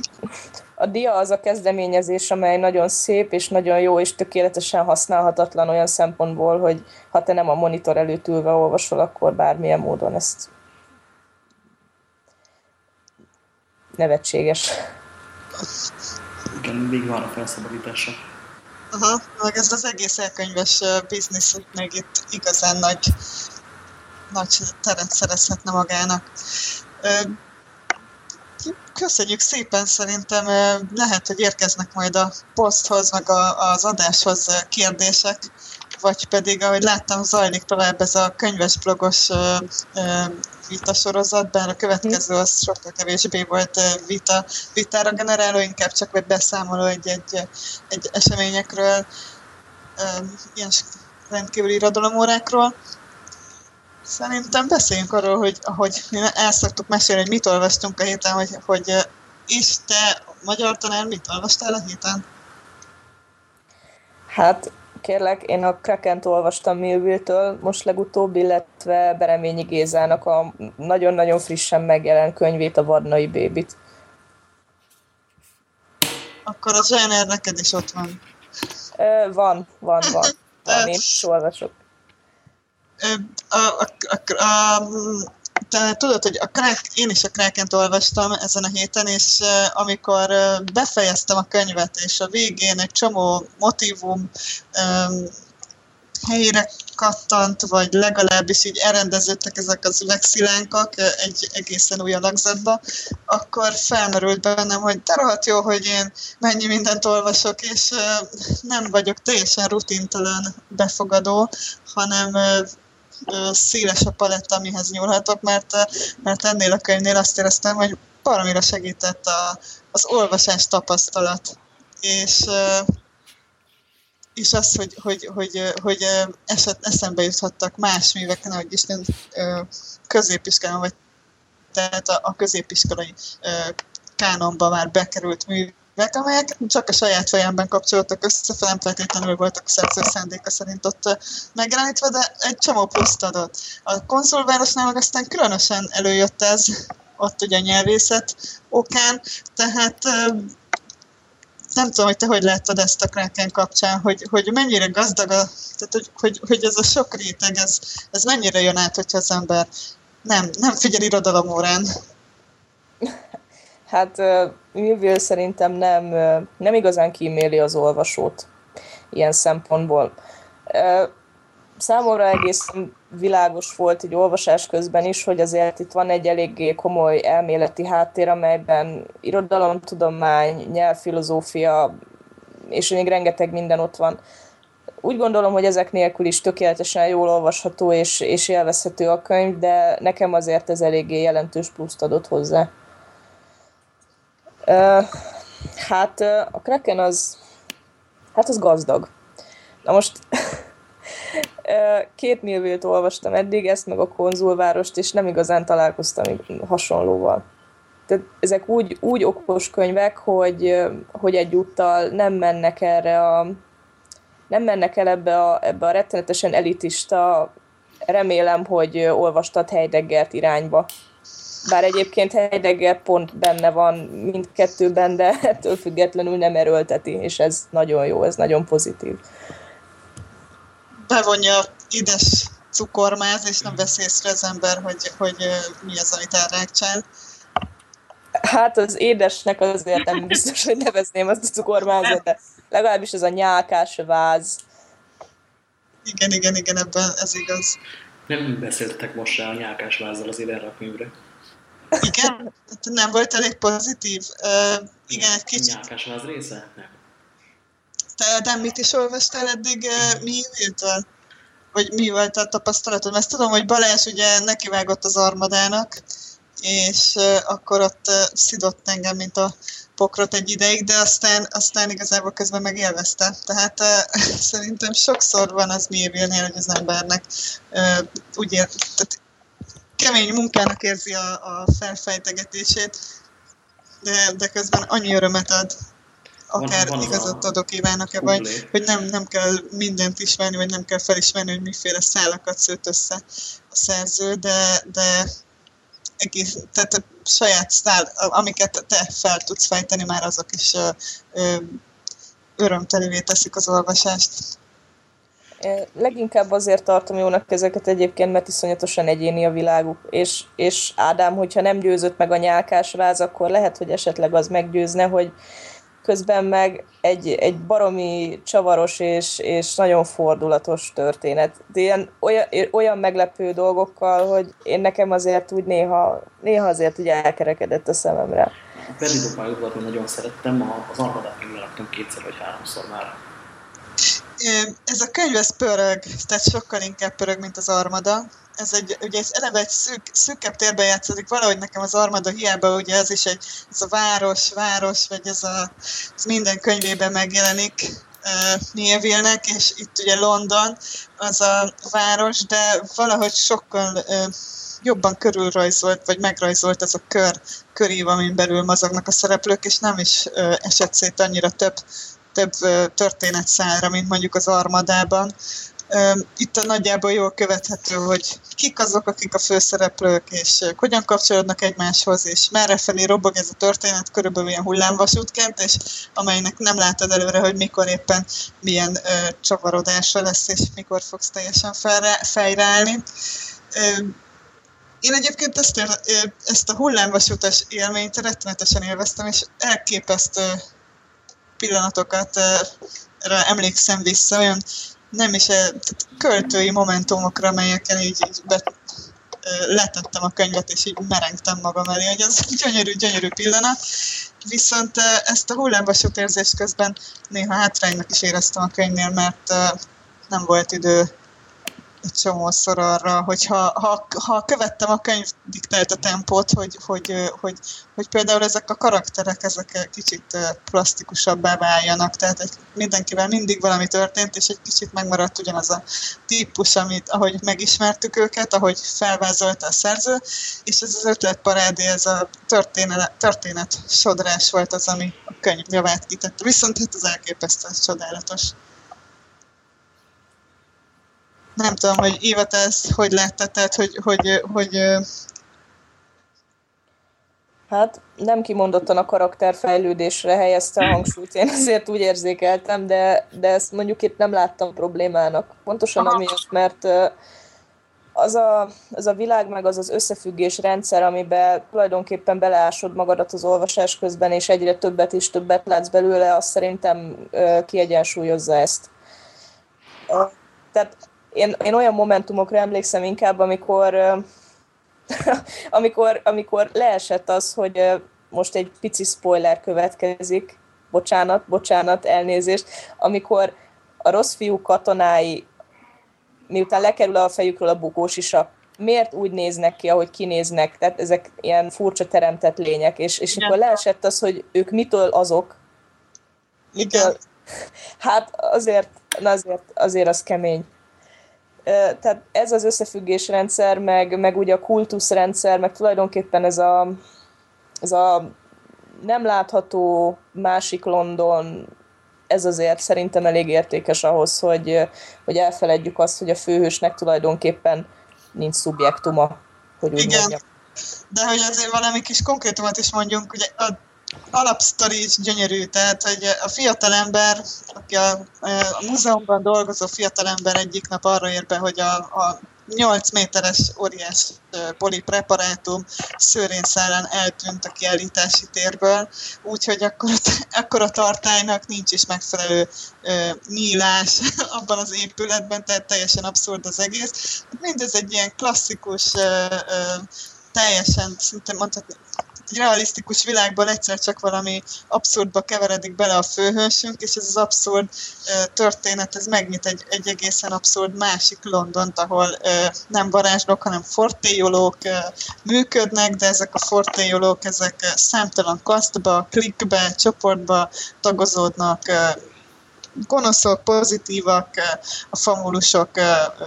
a dia az a kezdeményezés, amely nagyon szép és nagyon jó és tökéletesen használhatatlan olyan szempontból, hogy ha te nem a monitor előtt ülve olvasol, akkor bármilyen módon ezt nevetséges. Igen, még van a felszabadítása. Aha, meg ez az egész elkönyves biznisz még itt igazán nagy, nagy teret szerezhetne magának. Köszönjük szépen, szerintem lehet, hogy érkeznek majd a poszthoz, meg az adáshoz kérdések, vagy pedig, ahogy láttam, zajlik tovább ez a könyves blogos vita sorozat, bár a következő az sokkal kevésbé volt vita, vitára generáló, inkább csak egy beszámoló egy, egy, egy eseményekről, ilyen rendkívüli irodalomórákról. Szerintem beszéljünk arról, hogy ahogy mi el szoktuk mesélni, hogy mit olvastunk a héten, hogy, hogy és te, magyar tanár, mit olvastál a héten? Hát kérlek, én a Krakent olvastam Millville-től most legutóbb, illetve Bereményi Gézának a nagyon-nagyon frissen megjelent könyvét, a Vadnai Bébit. Akkor a zsáner neked is ott van. Ö, van, van, van. van én is olvasok. A, a, a, a, tudod, hogy a Krak, én is a Krakent olvastam ezen a héten, és amikor befejeztem a könyvet, és a végén egy csomó motivum um, helyére kattant, vagy legalábbis így elrendeződtek ezek az üvegszilánkak egy egészen új alakzatba, akkor felmerült bennem, hogy de rohadt jó, hogy én mennyi mindent olvasok, és nem vagyok teljesen rutintalan befogadó, hanem széles a paletta, amihez nyúlhatok, mert, mert ennél a könyvnél azt éreztem, hogy valamire segített a, az olvasás tapasztalat. És, és az, hogy, hogy, hogy, hogy eset, eszembe juthattak más műveken, ahogy Isten középiskolában, vagy tehát a, a középiskolai kánonba már bekerült mű, amelyek csak a saját fejemben kapcsolódtak össze, nem feltétlenül voltak szerző szándéka szerint ott megjelenítve, de egy csomó pluszt adott. A konzolvárosnál meg aztán különösen előjött ez, ott ugye a nyelvészet okán, tehát nem tudom, hogy te hogy láttad ezt a Kraken kapcsán, hogy, hogy mennyire gazdag, a, tehát hogy, hogy, hogy ez a sok réteg, ez, ez mennyire jön át, hogyha az ember nem, nem figyel irodalom órán. Hát Millville szerintem nem, nem igazán kíméli az olvasót ilyen szempontból. Számomra egészen világos volt egy olvasás közben is, hogy azért itt van egy eléggé komoly elméleti háttér, amelyben irodalomtudomány, nyelvfilozófia, és még rengeteg minden ott van. Úgy gondolom, hogy ezek nélkül is tökéletesen jól olvasható és, és élvezhető a könyv, de nekem azért ez eléggé jelentős pluszt adott hozzá. Hát a Kraken az, hát az gazdag. Na most két nyilvét olvastam eddig, ezt meg a konzulvárost, és nem igazán találkoztam hasonlóval. Tehát ezek úgy, úgy okos könyvek, hogy, hogy egyúttal nem mennek erre a nem mennek el ebbe a, ebbe a rettenetesen elitista, remélem, hogy olvastat Heideggert irányba bár egyébként Heidegger pont benne van mindkettőben, de ettől függetlenül nem erőlteti, és ez nagyon jó, ez nagyon pozitív. Bevonja édes cukormáz, és nem vesz észre az ember, hogy, hogy mi az, amit elrákcsál. Hát az édesnek azért nem biztos, hogy nevezném azt a cukormázat, de legalábbis ez a nyálkás váz. Igen, igen, igen, ebben ez igaz. Nem beszéltek most rá a nyálkás vázzal az erre a könyvre. Igen? Nem volt elég pozitív? Uh, igen, egy kicsit. Nyálkás az része? Nem. Te, de mit is olvastál eddig uh, mi től? Vagy mi volt a tapasztalatod? Mert tudom, hogy Balázs ugye nekivágott az armadának, és uh, akkor ott uh, szidott engem, mint a pokrot egy ideig, de aztán, aztán igazából közben megélvezte. Tehát uh, szerintem sokszor van az mi hogy az embernek uh, úgy ér, tehát kemény munkának érzi a, a felfejtegetését, de, de közben annyi örömet ad, akár van, van igazat adok Ivának-e, vagy hogy nem, nem kell mindent ismerni, vagy nem kell felismerni, hogy miféle szálakat szőtt össze a szerző, de, de egész, tehát a saját szál, amiket te fel tudsz fejteni, már azok is ö, ö, örömtelővé teszik az olvasást. Leginkább azért tartom jónak ezeket egyébként, mert iszonyatosan egyéni a világuk, és, és Ádám, hogyha nem győzött meg a nyálkás váz, akkor lehet, hogy esetleg az meggyőzne, hogy közben meg egy, egy baromi csavaros és, és nagyon fordulatos történet. De ilyen, olyan, olyan meglepő dolgokkal, hogy én nekem azért úgy néha, néha azért úgy elkerekedett a szememre. Berlin volt, nagyon szerettem, az Armadát még kétszer vagy háromszor már. Ez a könyv, ez pörög, tehát sokkal inkább pörög, mint az Armada. Ez egy, ugye ez eleve egy szűk, szűkebb térben játszódik, valahogy nekem az Armada hiába, ugye ez is egy, ez a város, város, vagy ez, a, ez minden könyvében megjelenik uh, Nieville-nek, és itt ugye London az a város, de valahogy sokkal uh, jobban körülrajzolt, vagy megrajzolt ez a kör, körív, amin belül mozognak a szereplők, és nem is uh, esett szét annyira több, több történetszára, mint mondjuk az Armadában itt a nagyjából jól követhető, hogy kik azok, akik a főszereplők, és hogyan kapcsolódnak egymáshoz, és merre felé robog ez a történet, körülbelül ilyen hullámvasútként, és amelynek nem látod előre, hogy mikor éppen milyen ö, csavarodása lesz, és mikor fogsz teljesen felre, fejreállni. Én egyébként ezt, ezt a hullámvasútas élményt rettenetesen élveztem, és elképesztő pillanatokat emlékszem vissza, olyan nem is költői momentumokra, amelyekkel így, így be, letettem a könyvet, és így merengtem magam elé, hogy ez gyönyörű, gyönyörű pillanat. Viszont ezt a hullámvasút érzés közben néha hátránynak is éreztem a könyvnél, mert nem volt idő egy csomószor arra, hogy ha, ha, ha követtem a könyv a tempót, hogy, hogy, hogy, hogy például ezek a karakterek ezek kicsit plastikusabbá váljanak, tehát egy, mindenkivel mindig valami történt, és egy kicsit megmaradt ugyanaz a típus, amit, ahogy megismertük őket, ahogy felvázolta a szerző, és ez az ötletparádé, ez a történet, történet sodrás volt az, ami a könyv javát kitette. Viszont hát az elképesztő, ez csodálatos. Nem tudom, hogy Éva, te ezt hogy láttad, tehát hogy, hogy, hogy Hát nem kimondottan a karakterfejlődésre helyezte a hangsúlyt, én azért úgy érzékeltem, de, de ezt mondjuk itt nem láttam problémának. Pontosan amiatt, mert az a, az a világ, meg az az összefüggés rendszer, amiben tulajdonképpen beleásod magadat az olvasás közben, és egyre többet és többet látsz belőle, azt szerintem kiegyensúlyozza ezt. Tehát én, én olyan momentumokra emlékszem inkább, amikor, amikor, amikor leesett az, hogy most egy pici spoiler következik, bocsánat, bocsánat, elnézést, amikor a rossz fiú katonái, miután lekerül a fejükről a bukós isak, miért úgy néznek ki, ahogy kinéznek, tehát ezek ilyen furcsa teremtett lények, és, és akkor leesett az, hogy ők mitől azok. Igen. Hát azért, azért, azért az kemény tehát ez az összefüggésrendszer, meg, meg ugye a kultuszrendszer, meg tulajdonképpen ez a, ez a nem látható másik London, ez azért szerintem elég értékes ahhoz, hogy, hogy elfeledjük azt, hogy a főhősnek tulajdonképpen nincs szubjektuma, hogy úgy Igen. Mondjam. De hogy azért valami kis konkrétumot is mondjunk, ugye a alapsztori is gyönyörű, tehát hogy a fiatalember, aki a, a múzeumban dolgozó fiatalember egyik nap arra ér be, hogy a, a 8 méteres óriás polipreparátum szőrénszálán eltűnt a kiállítási térből, úgyhogy akkor, akkor a tartálynak nincs is megfelelő ö, nyílás abban az épületben, tehát teljesen abszurd az egész. Mindez egy ilyen klasszikus, ö, ö, teljesen, szinte mondhatni, egy realisztikus világból egyszer csak valami abszurdba keveredik bele a főhősünk, és ez az abszurd történet, ez megnyit egy, egy egészen abszurd másik Londont, ahol nem varázslók, hanem fortéjolók működnek, de ezek a fortéjolók, ezek számtalan kasztba, klikbe, csoportba tagozódnak, gonoszok, pozitívak, a famulusok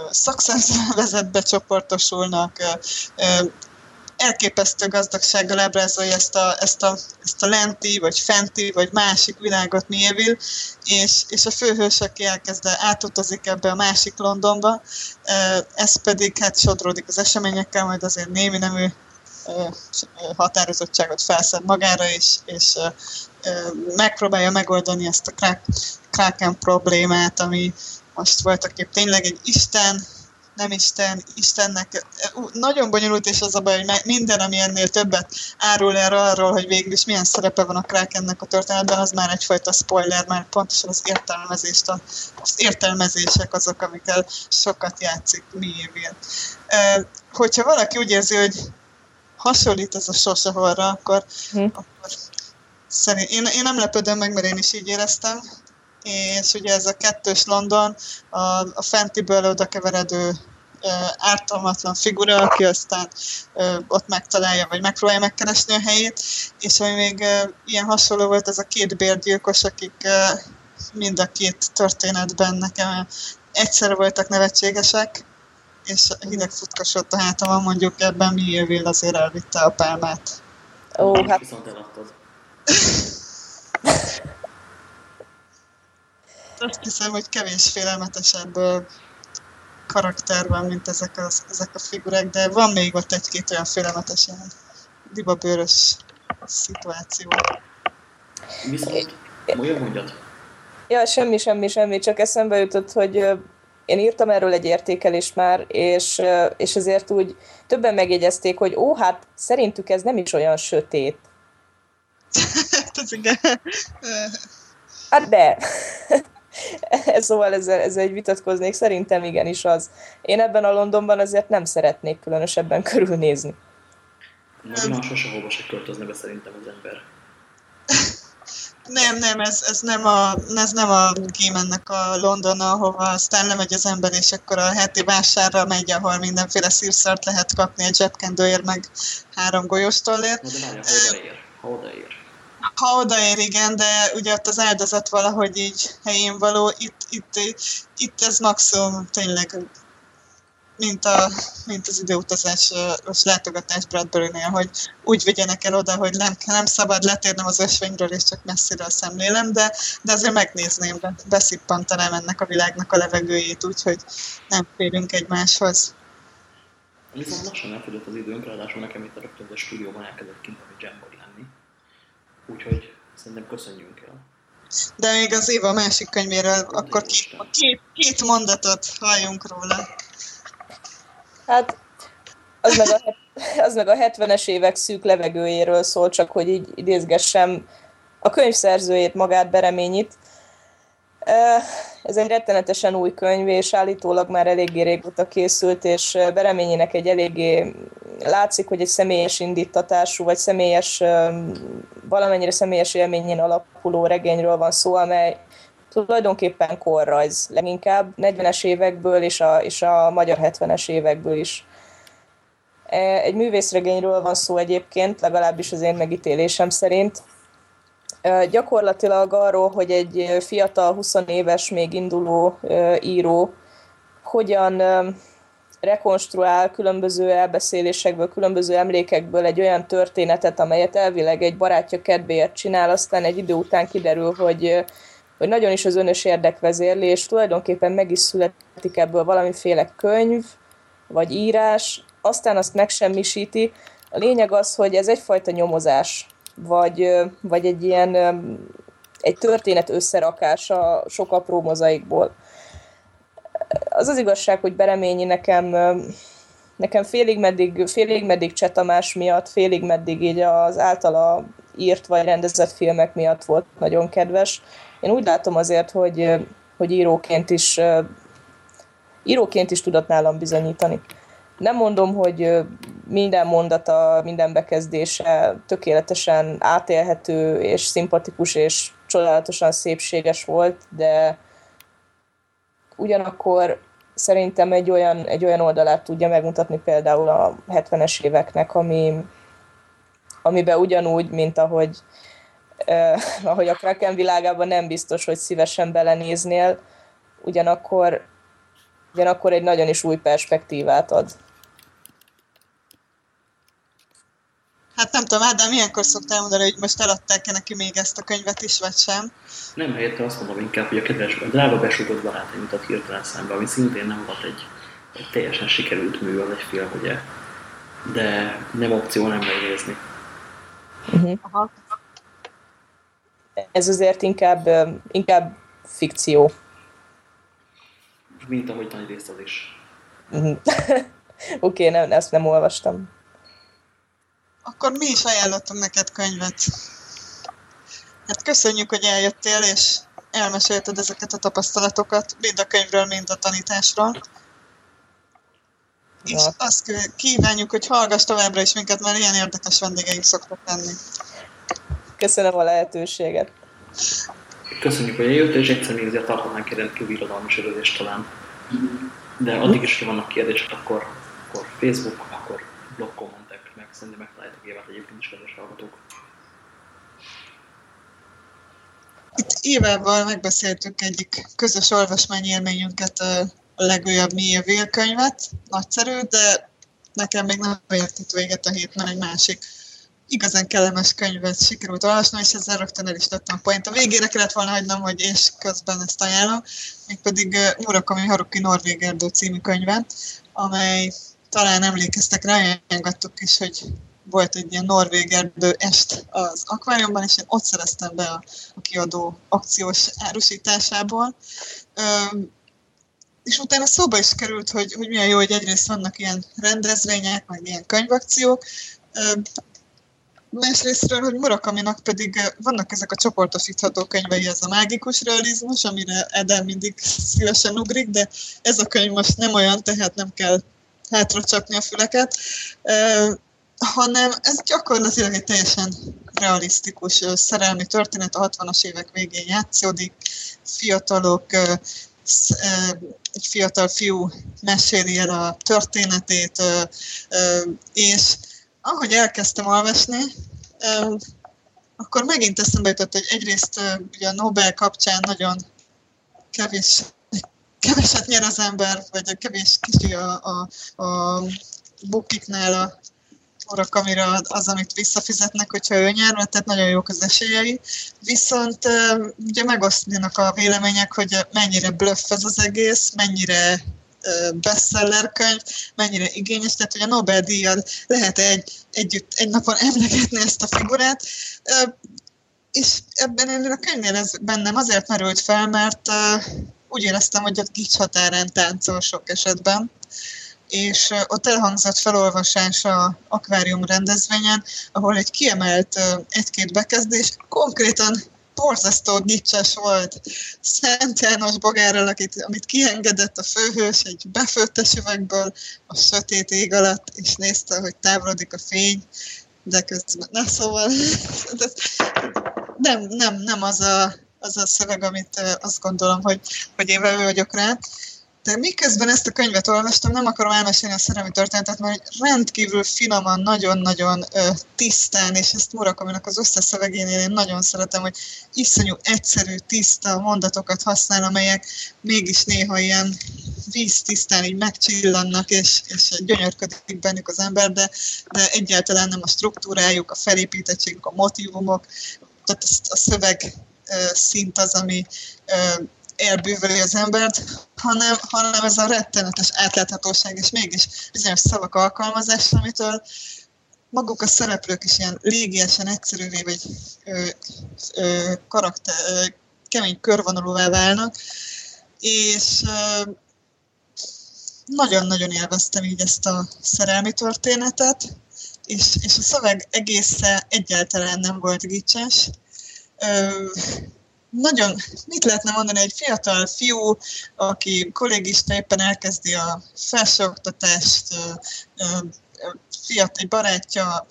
szakszervezetbe csoportosulnak, elképesztő gazdagsággal ábrázolja ezt a, ezt a, ezt a lenti, vagy fenti, vagy másik világot Mieville, és, és a főhős, aki elkezd átutazik ebbe a másik Londonba, ez pedig hát sodródik az eseményekkel, majd azért némi nemű határozottságot felszed magára, és, és megpróbálja megoldani ezt a Kraken problémát, ami most voltak épp tényleg egy Isten nem Isten, Istennek. Nagyon bonyolult, és az a baj, hogy minden, ami ennél többet árul el arról, hogy végül is milyen szerepe van a Krakennek a történetben, az már egyfajta spoiler, mert pontosan az értelmezést, az értelmezések azok, amikkel sokat játszik mi évén. Hogyha valaki úgy érzi, hogy hasonlít ez a sosehorra, akkor, hm. akkor szerint, én, én nem lepődöm meg, mert én is így éreztem, és ugye ez a kettős London, a, a fentiből oda keveredő ártalmatlan figura, aki aztán ö, ott megtalálja, vagy megpróbálja megkeresni a helyét, és ami még ö, ilyen hasonló volt, ez a két bérgyilkos, akik ö, mind a két történetben nekem egyszerre voltak nevetségesek, és hideg futkosott a hátamon, mondjuk ebben mi évél azért elvitte a pálmát. Ó, hát... Viszont eladtad. Azt hiszem, hogy kevés félelmetesebb karakter van, mint ezek a, ezek a figurák, de van még ott egy-két olyan félelmetes ilyen dibabőrös szituáció. Viszont, olyan mondjad. Ja, semmi, semmi, semmi, csak eszembe jutott, hogy én írtam erről egy értékelést már, és, és ezért úgy többen megjegyezték, hogy ó, hát szerintük ez nem is olyan sötét. ez igen. Hát de. szóval ezzel, ezzel egy vitatkoznék, szerintem igenis az. Én ebben a Londonban azért nem szeretnék különösebben körülnézni. Nagyon sose hova se költözne be szerintem az ember. Nem, nem, ez, ez nem a, ez nem a Gémennek a London, ahova aztán lemegy az ember, és akkor a heti vásárra megy, ahol mindenféle szírszart lehet kapni egy zsebkendőért, meg három golyóstólért. Na de várja, ha odaér, ha odaér. Ha odaér, igen, de ugye ott az áldozat valahogy így helyén való, itt, itt, itt ez maximum tényleg mint, a, mint az időutazásos látogatás Bradbury-nél, hogy úgy vigyenek el oda, hogy nem, nem szabad letérnem az ösvényről, és csak messziről szemlélem, de, de azért megnézném, de beszippantanám ennek a világnak a levegőjét, úgyhogy nem férünk egymáshoz. Viszont lassan elfogyott az időnk, ráadásul nekem itt a rögtön a stúdióban elkezdett kint a Jamboree. Úgyhogy szerintem köszönjünk el. De még az Éva másik könyvéről, akkor két, két, két mondatot halljunk róla. Hát az meg, a, az meg a 70-es évek szűk levegőjéről szól, csak hogy így idézgessem a könyvszerzőjét, magát Bereményit. Ez egy rettenetesen új könyv, és állítólag már eléggé régóta készült, és Bereményének egy eléggé látszik, hogy egy személyes indítatású, vagy személyes, valamennyire személyes élményén alapuló regényről van szó, amely tulajdonképpen korrajz, leginkább 40-es évekből és a, és a magyar 70-es évekből is. E, egy művészregényről van szó egyébként, legalábbis az én megítélésem szerint. E, gyakorlatilag arról, hogy egy fiatal, 20 éves, még induló e, író hogyan rekonstruál különböző elbeszélésekből, különböző emlékekből egy olyan történetet, amelyet elvileg egy barátja kedvéért csinál, aztán egy idő után kiderül, hogy hogy nagyon is az önös érdekvezérli, és tulajdonképpen meg is születik ebből valamiféle könyv, vagy írás, aztán azt megsemmisíti. A lényeg az, hogy ez egyfajta nyomozás, vagy, vagy egy ilyen egy történet összerakása sok apró mozaikból. Az az igazság, hogy Bereményi nekem, nekem félig meddig, félig meddig Csetamás miatt, félig meddig így az általa írt vagy rendezett filmek miatt volt nagyon kedves. Én úgy látom azért, hogy, hogy íróként is íróként is tudott nálam bizonyítani. Nem mondom, hogy minden mondata, minden bekezdése tökéletesen átélhető és szimpatikus és csodálatosan szépséges volt, de ugyanakkor szerintem egy olyan, egy olyan oldalát tudja megmutatni például a 70-es éveknek, ami, amiben ugyanúgy, mint ahogy eh, ahogy a Kraken világában nem biztos, hogy szívesen belenéznél, ugyanakkor, ugyanakkor egy nagyon is új perspektívát ad. Hát nem tudom, Ádám, milyenkor szoktál mondani, hogy most eladták-e neki még ezt a könyvet is, vagy sem? Nem, helyette azt mondom inkább, hogy a kedves, a drága besugott barátaim mutat hirtelen szembe, ami szintén nem volt egy, egy teljesen sikerült mű, az egy film, ugye. De nem opció nem megnézni. Uh-huh. Aha ez azért inkább, inkább fikció. Mint ahogy nagy részt az is. Oké, okay, nem, ezt nem olvastam. Akkor mi is ajánlottunk neked könyvet. Hát köszönjük, hogy eljöttél, és elmesélted ezeket a tapasztalatokat, mind a könyvről, mind a tanításról. Ja. És azt kívánjuk, hogy hallgass továbbra is minket, mert ilyen érdekes vendégeink szoktak lenni. Köszönöm a lehetőséget. Köszönjük, hogy eljöttél, és egyszer még azért tarthatnánk egy rendkívül irodalmi sörözést talán. De addig is, hogy vannak kérdések, akkor, akkor Facebook, akkor blog kommentek, meg szerintem megtaláljátok évet egyébként is, kedves hallgatók. Itt évával megbeszéltük egyik közös olvasmányélményünket, a legújabb Mi könyvet. Nagyszerű, de nekem még nem ért itt véget a hét, mert egy másik igazán kellemes könyvet sikerült olvasnom, és ezzel rögtön el is tettem a point. A végére kellett volna hagynom, hogy és közben ezt ajánlom, mégpedig Murakami Haruki Norvég Erdő című könyve, amely talán emlékeztek rá, ajánlottuk is, hogy volt egy ilyen norvég erdő est az akváriumban, és én ott szereztem be a, kiadó akciós árusításából. És utána szóba is került, hogy, hogy milyen jó, hogy egyrészt vannak ilyen rendezvények, meg ilyen könyvakciók, Üm, másrésztről, hogy Murakaminak pedig vannak ezek a csoportosítható könyvei, ez a mágikus realizmus, amire Eden mindig szívesen ugrik, de ez a könyv most nem olyan, tehát nem kell hátra csapni a füleket hanem ez gyakorlatilag egy teljesen realisztikus szerelmi történet, a 60-as évek végén játszódik, fiatalok, egy fiatal fiú meséli el a történetét, és ahogy elkezdtem olvasni, akkor megint eszembe jutott, hogy egyrészt ugye a Nobel kapcsán nagyon kevés, keveset nyer az ember, vagy kevés kicsi a, a, a bukiknál a Murakamira az, amit visszafizetnek, hogyha ő nyer, mert tehát nagyon jók az esélyei. Viszont ugye megosztanak a vélemények, hogy mennyire bluff ez az egész, mennyire bestseller könyv, mennyire igényes, tehát hogy a Nobel-díjjal lehet egy, együtt egy napon emlegetni ezt a figurát. És ebben ennél a könyvnél ez bennem azért merült fel, mert úgy éreztem, hogy a gics határán táncol sok esetben és ott elhangzott felolvasás a akvárium rendezvényen, ahol egy kiemelt egy-két bekezdés konkrétan borzasztó gicses volt. Szent János bogárral, akit, amit kiengedett a főhős egy befőttes üvegből a sötét ég alatt, és nézte, hogy távolodik a fény, de közben, na szóval, nem, nem, nem az a, az a szöveg, amit azt gondolom, hogy, hogy én vevő vagyok rá. De miközben ezt a könyvet olvastam, nem akarom elmesélni a szerelmi történetet, mert rendkívül finoman, nagyon-nagyon tisztán, és ezt Murakaminak az összes szövegénél én nagyon szeretem, hogy iszonyú egyszerű, tiszta mondatokat használ, amelyek mégis néha ilyen víztisztán így megcsillannak, és, és gyönyörködik bennük az ember, de, de egyáltalán nem a struktúrájuk, a felépítettségük, a motivumok, tehát a szöveg szint az, ami elbűvöli az embert, hanem, hanem ez a rettenetes átláthatóság, és mégis bizonyos szavak alkalmazása, amitől maguk a szereplők is ilyen légiesen egyszerűvé, vagy ö, ö, karakter, ö, kemény körvonalúvá válnak, és nagyon-nagyon élveztem így ezt a szerelmi történetet, és, és a szöveg egészen egyáltalán nem volt gicses nagyon, mit lehetne mondani, egy fiatal fiú, aki kollégista éppen elkezdi a felsőoktatást, fiatal, barátja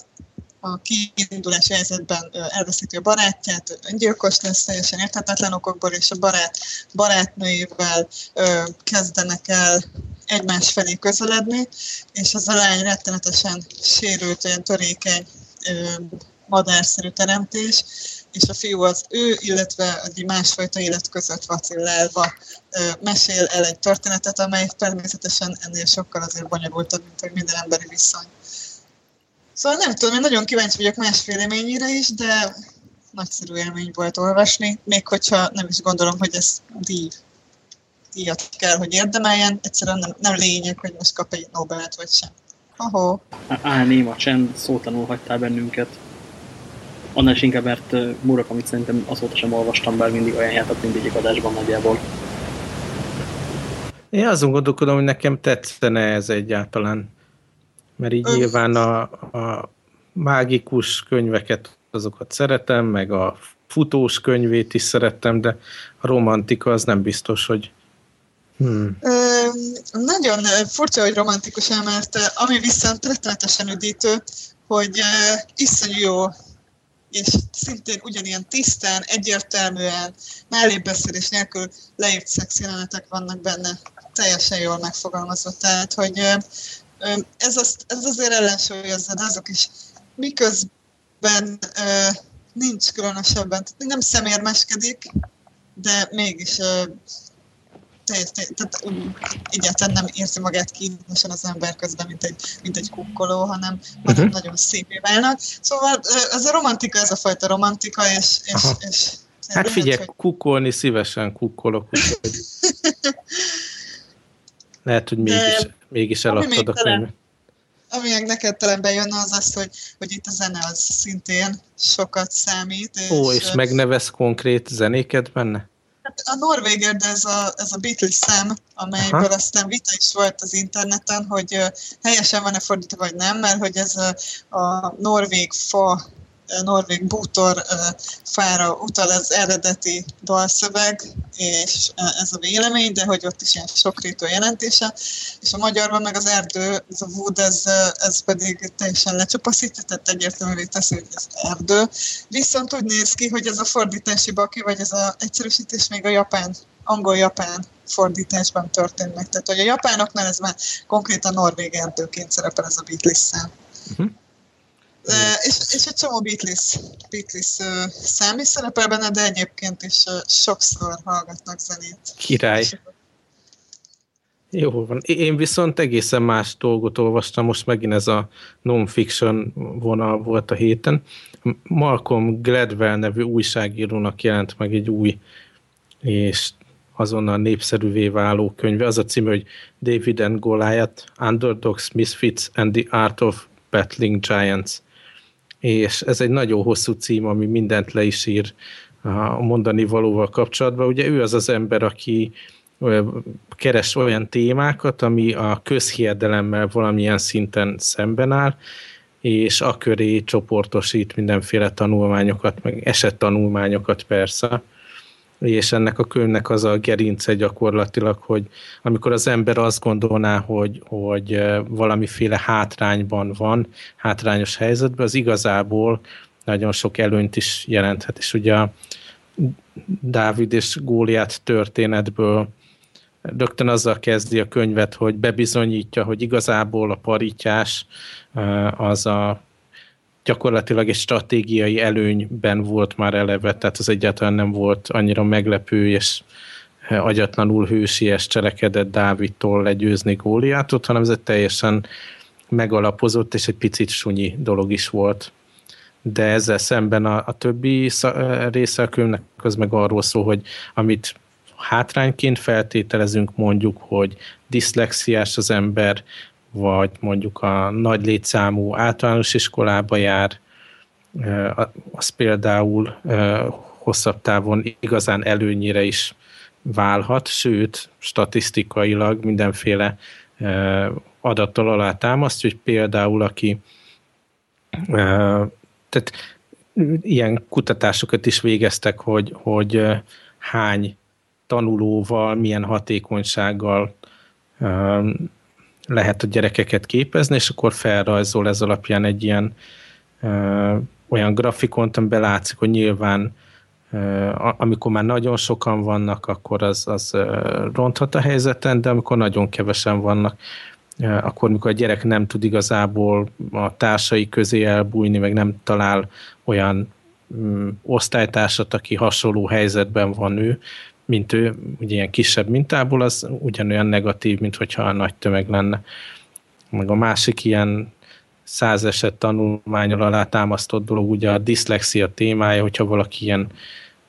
a kiindulási helyzetben elveszíti a barátját, gyilkos lesz teljesen érthetetlen okokból, és a barát barátnőjével kezdenek el egymás felé közeledni, és az a lány rettenetesen sérült, olyan törékeny, madárszerű teremtés, és a fiú az ő, illetve egy másfajta élet között vacillálva mesél el egy történetet, amely természetesen ennél sokkal azért bonyolultabb, mint hogy minden emberi viszony. Szóval nem tudom, én nagyon kíváncsi vagyok más véleményére is, de nagyszerű élmény volt olvasni, még hogyha nem is gondolom, hogy ez díj, díjat kell, hogy érdemeljen, egyszerűen nem, nem lényeg, hogy most kap egy Nobel-et vagy sem. Ahó. Áll néma csend, szótanul hagytál bennünket. Annál is inkább, mert Murakami szerintem azóta sem olvastam, bár mindig ajánljátok mindegyik adásban nagyjából. Én azon gondolkodom, hogy nekem tetszene ez egyáltalán. Mert így Ö... nyilván a, a mágikus könyveket, azokat szeretem, meg a futós könyvét is szerettem, de a romantika az nem biztos, hogy Hmm. Ö, nagyon furcsa, hogy romantikus, mert ami viszont rettenetesen üdítő, hogy uh, iszonyú jó, és szintén ugyanilyen tisztán, egyértelműen, mellébeszélés nélkül leírt szexjelenetek vannak benne, teljesen jól megfogalmazva. Tehát, hogy ez, az, ez azért ellensúlyozza, de azok is miközben nincs különösebben, nem szemérmeskedik, de mégis tehát egyáltalán nem érzi magát kínosan az ember közben, mint egy, mint egy kukkoló, hanem, uh-huh. nagyon szépé válnak. Szóval ez a romantika, ez a fajta romantika, és, és, és Hát figyelj, hogy... kukkolni szívesen kukkolok, úgyhogy lehet, hogy mégis, De, mégis eladtad a könyvet. Ami meg neked talán bejönne az az, hogy, hogy itt a zene az szintén sokat számít. És, Ó, és megnevez konkrét zenéket benne? Hát a Norvéger, de ez a, ez a Beatles szem, amelyből Aha. aztán vita is volt az interneten, hogy helyesen van-e fordítva, vagy nem, mert hogy ez a, a norvég fa norvég bútor fára utal az eredeti dalszöveg, és ez a vélemény, de hogy ott is ilyen sokrétű jelentése, és a magyarban meg az erdő, ez a wood, ez, ez pedig teljesen lecsupaszítja, egyértelművé teszi, hogy ez erdő. Viszont úgy néz ki, hogy ez a fordítási baki, vagy ez a egyszerűsítés még a japán, angol-japán fordításban történt meg. Tehát, hogy a japánoknál ez már konkrétan norvég erdőként szerepel ez a beatles uh-huh és, és egy csomó Beatles, Beatles uh, szám is szerepel benne, de egyébként is uh, sokszor hallgatnak zenét. Király. Jó van. Én viszont egészen más dolgot olvastam, most megint ez a non-fiction vonal volt a héten. Malcolm Gladwell nevű újságírónak jelent meg egy új és azonnal népszerűvé váló könyve. Az a címe, hogy David and Goliath, Underdogs, Misfits and the Art of Battling Giants és ez egy nagyon hosszú cím, ami mindent le is ír a mondani valóval kapcsolatban. Ugye ő az az ember, aki keres olyan témákat, ami a közhiedelemmel valamilyen szinten szemben áll, és a köré csoportosít mindenféle tanulmányokat, meg esettanulmányokat persze, és ennek a könyvnek az a gerince gyakorlatilag, hogy amikor az ember azt gondolná, hogy, hogy valamiféle hátrányban van, hátrányos helyzetben, az igazából nagyon sok előnyt is jelenthet. És ugye a Dávid és Góliát történetből rögtön azzal kezdi a könyvet, hogy bebizonyítja, hogy igazából a parítás az a gyakorlatilag egy stratégiai előnyben volt már eleve, tehát az egyáltalán nem volt annyira meglepő és agyatlanul hősies cselekedett Dávidtól legyőzni Góliátot, hanem ez egy teljesen megalapozott és egy picit sunyi dolog is volt. De ezzel szemben a, a többi része a könyvnek az meg arról szól, hogy amit hátrányként feltételezünk mondjuk, hogy diszlexiás az ember, vagy mondjuk a nagy létszámú általános iskolába jár, az például hosszabb távon igazán előnyére is válhat, sőt, statisztikailag mindenféle adattal alá támaszt, hogy például aki tehát ilyen kutatásokat is végeztek, hogy, hogy hány tanulóval, milyen hatékonysággal lehet a gyerekeket képezni, és akkor felrajzol ez alapján egy ilyen ö, olyan grafikont, amiben látszik, hogy nyilván ö, amikor már nagyon sokan vannak, akkor az, az ö, ronthat a helyzeten, de amikor nagyon kevesen vannak, ö, akkor mikor a gyerek nem tud igazából a társai közé elbújni, meg nem talál olyan mm, osztálytársat, aki hasonló helyzetben van ő, mint ő, ugye ilyen kisebb mintából, az ugyanolyan negatív, mint hogyha a nagy tömeg lenne. Meg a másik ilyen száz eset tanulmányol alá támasztott dolog, ugye a diszlexia témája, hogyha valaki ilyen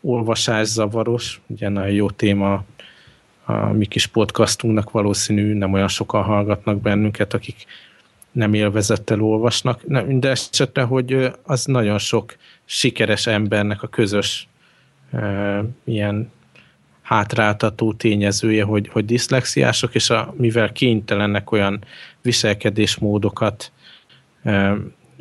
olvasászavaros, ugye nagyon jó téma a mi kis podcastunknak valószínű, nem olyan sokan hallgatnak bennünket, akik nem élvezettel olvasnak, de esetre, hogy az nagyon sok sikeres embernek a közös e, ilyen hátráltató tényezője, hogy, hogy diszlexiások, és a, mivel kénytelenek olyan viselkedésmódokat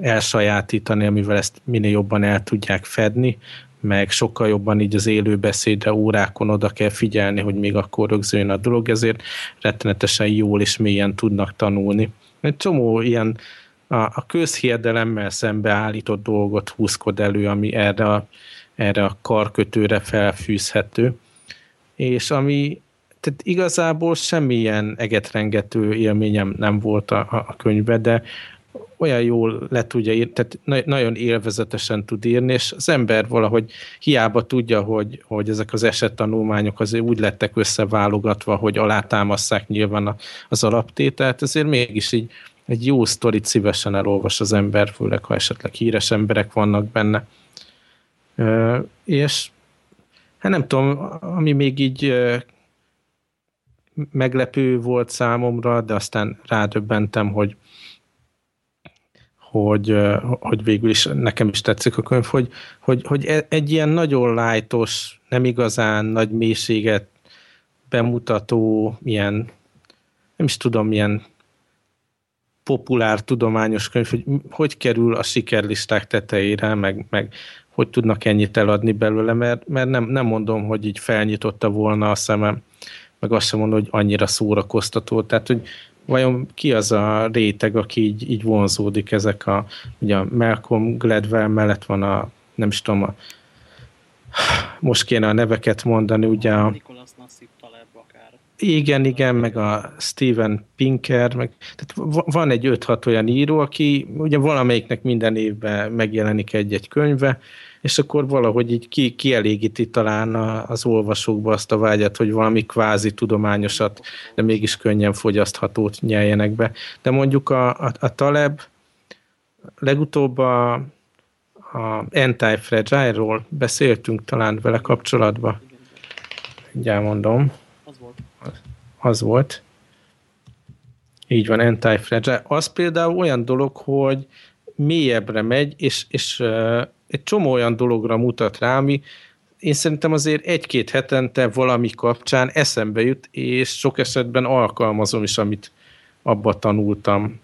elsajátítani, amivel ezt minél jobban el tudják fedni, meg sokkal jobban így az élőbeszédre órákon oda kell figyelni, hogy még akkor rögzüljön a dolog, ezért rettenetesen jól és mélyen tudnak tanulni. Egy csomó ilyen a, a közhiedelemmel szembeállított dolgot húzkod elő, ami erre a, erre a karkötőre felfűzhető, és ami tehát igazából semmilyen egetrengető élményem nem volt a, a könyvbe, de olyan jól le tudja írni, tehát na- nagyon élvezetesen tud írni, és az ember valahogy hiába tudja, hogy, hogy ezek az esettanulmányok azért úgy lettek összeválogatva, hogy alátámasszák nyilván az alaptételt, ezért mégis így egy jó sztorit szívesen elolvas az ember, főleg ha esetleg híres emberek vannak benne. És hát nem tudom, ami még így meglepő volt számomra, de aztán rádöbbentem, hogy hogy, hogy végül is nekem is tetszik a könyv, hogy, hogy, hogy e, egy ilyen nagyon lájtos, nem igazán nagy mélységet bemutató, ilyen, nem is tudom, milyen populár tudományos könyv, hogy hogy kerül a sikerlisták tetejére, meg, meg hogy tudnak ennyit eladni belőle, mert, mert nem, nem mondom, hogy így felnyitotta volna a szemem, meg azt sem mondom, hogy annyira szórakoztató. Tehát, hogy vajon ki az a réteg, aki így, így vonzódik ezek a, ugye a Malcolm Gladwell mellett van a, nem is tudom, a, most kéne a neveket mondani, ugye a... Igen, igen, meg a Steven Pinker, meg, tehát van egy 5-6 olyan író, aki ugye valamelyiknek minden évben megjelenik egy-egy könyve, és akkor valahogy így ki, kielégíti talán az olvasókba azt a vágyat, hogy valami kvázi tudományosat, de mégis könnyen fogyaszthatót nyeljenek be. De mondjuk a, a, a Taleb legutóbb a, a Anti-Fragile-ról beszéltünk talán vele kapcsolatban. Ugye mondom. Az volt. Így van, Anti-Fragile. Az például olyan dolog, hogy mélyebbre megy, és, és egy csomó olyan dologra mutat rá, ami én szerintem azért egy-két hetente valami kapcsán eszembe jut, és sok esetben alkalmazom is, amit abba tanultam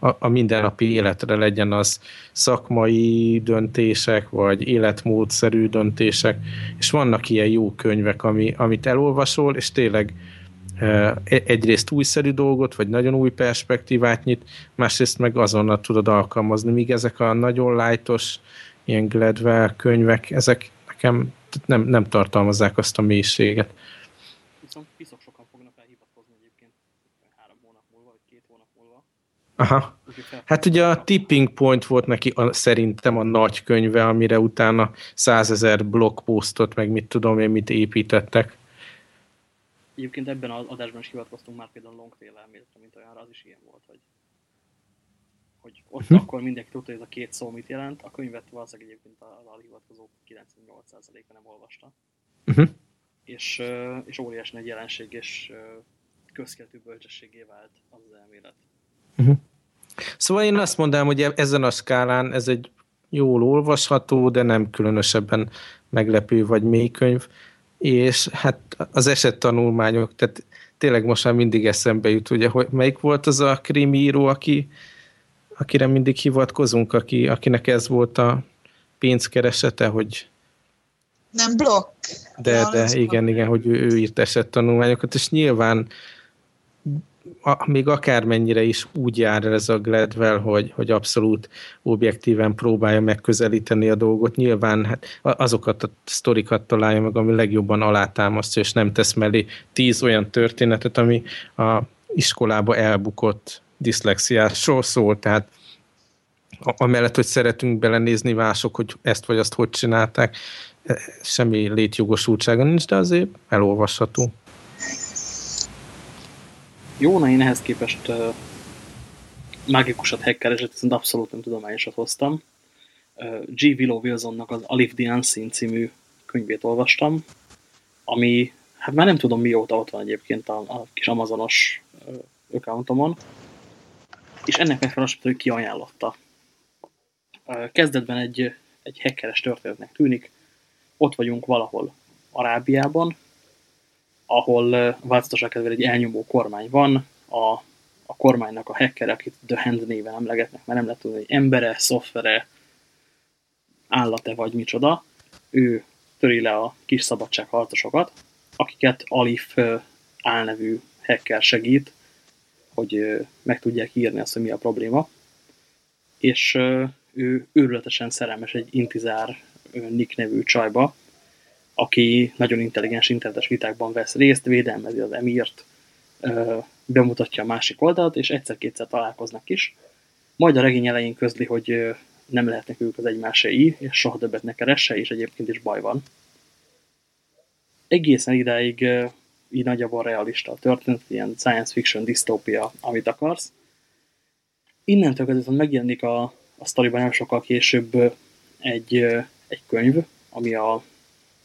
a, a mindennapi életre legyen az szakmai döntések, vagy életmódszerű döntések, és vannak ilyen jó könyvek, ami, amit elolvasol, és tényleg egyrészt újszerű dolgot, vagy nagyon új perspektívát nyit, másrészt meg azonnal tudod alkalmazni, míg ezek a nagyon lájtos, ilyen Gladwell könyvek, ezek nekem nem, nem tartalmazzák azt a mélységet. Viszont piszok sokan fognak elhivatkozni egyébként három hónap múlva, vagy két hónap múlva. Aha. Hát ugye a Tipping Point volt neki a, szerintem a nagy könyve, amire utána százezer blogposztot, meg mit tudom én, mit építettek. Egyébként ebben az adásban is hivatkoztunk már például Longtail elméletre, mint olyanra, az is ilyen volt, hogy, hogy ott hm. akkor mindenki tudta, hogy ez a két szó mit jelent, a könyvet valószínűleg egyébként az alhivatkozók 98%-a nem olvasta. Uh hm. -huh. és, és óriási egy jelenség, és közkeletű bölcsességé vált az az elmélet. Uh hm. -huh. Szóval én azt mondanám, hogy ezen a skálán ez egy jól olvasható, de nem különösebben meglepő vagy mély könyv és hát az esettanulmányok, tehát tényleg most már mindig eszembe jut, ugye, hogy melyik volt az a krimíró, aki, akire mindig hivatkozunk, aki, akinek ez volt a pénzkeresete, hogy nem blokk. De, de igen, igen, hogy ő, ő írt esettanulmányokat, és nyilván a, még akármennyire is úgy jár ez a Gladwell, hogy, hogy abszolút objektíven próbálja megközelíteni a dolgot. Nyilván hát azokat a sztorikat találja meg, ami legjobban alátámasztja, és nem tesz mellé tíz olyan történetet, ami a iskolába elbukott diszlexiásról szól, tehát amellett, hogy szeretünk belenézni mások, hogy ezt vagy azt hogy csinálták, semmi létjogosultsága nincs, de azért elolvasható. Jó, na én ehhez képest uh, mágikusat hekkereset, viszont abszolút nem tudományosat hoztam. Uh, G. Willow Wilsonnak az Alif the Unseen című könyvét olvastam, ami, hát már nem tudom mióta ott van egyébként a, a kis amazonos uh, accountomon, és ennek megfelelően hogy ki ajánlotta. Uh, kezdetben egy, egy hackeres történetnek tűnik, ott vagyunk valahol Arábiában, ahol változatosság kedvéért egy elnyomó kormány van, a, a kormánynak a hacker, akit The Hand néven emlegetnek, mert nem lehet tudni, hogy embere, szoftvere, állate vagy micsoda, ő töri le a kis szabadságharcosokat, akiket Alif álnevű hacker segít, hogy meg tudják írni azt, hogy mi a probléma. És ő őrületesen szerelmes egy Intizár Nick nevű csajba, aki nagyon intelligens internetes vitákban vesz részt, védelmezi az emírt, bemutatja a másik oldalt, és egyszer-kétszer találkoznak is. Majd a regény elején közli, hogy nem lehetnek ők az egymáséi, és soha többet ne keresse, és egyébként is baj van. Egészen idáig így nagyjából realista a történet, ilyen science fiction, disztópia, amit akarsz. Innentől kezdve megjelenik a, a sztoriban nem sokkal később egy, egy könyv, ami a,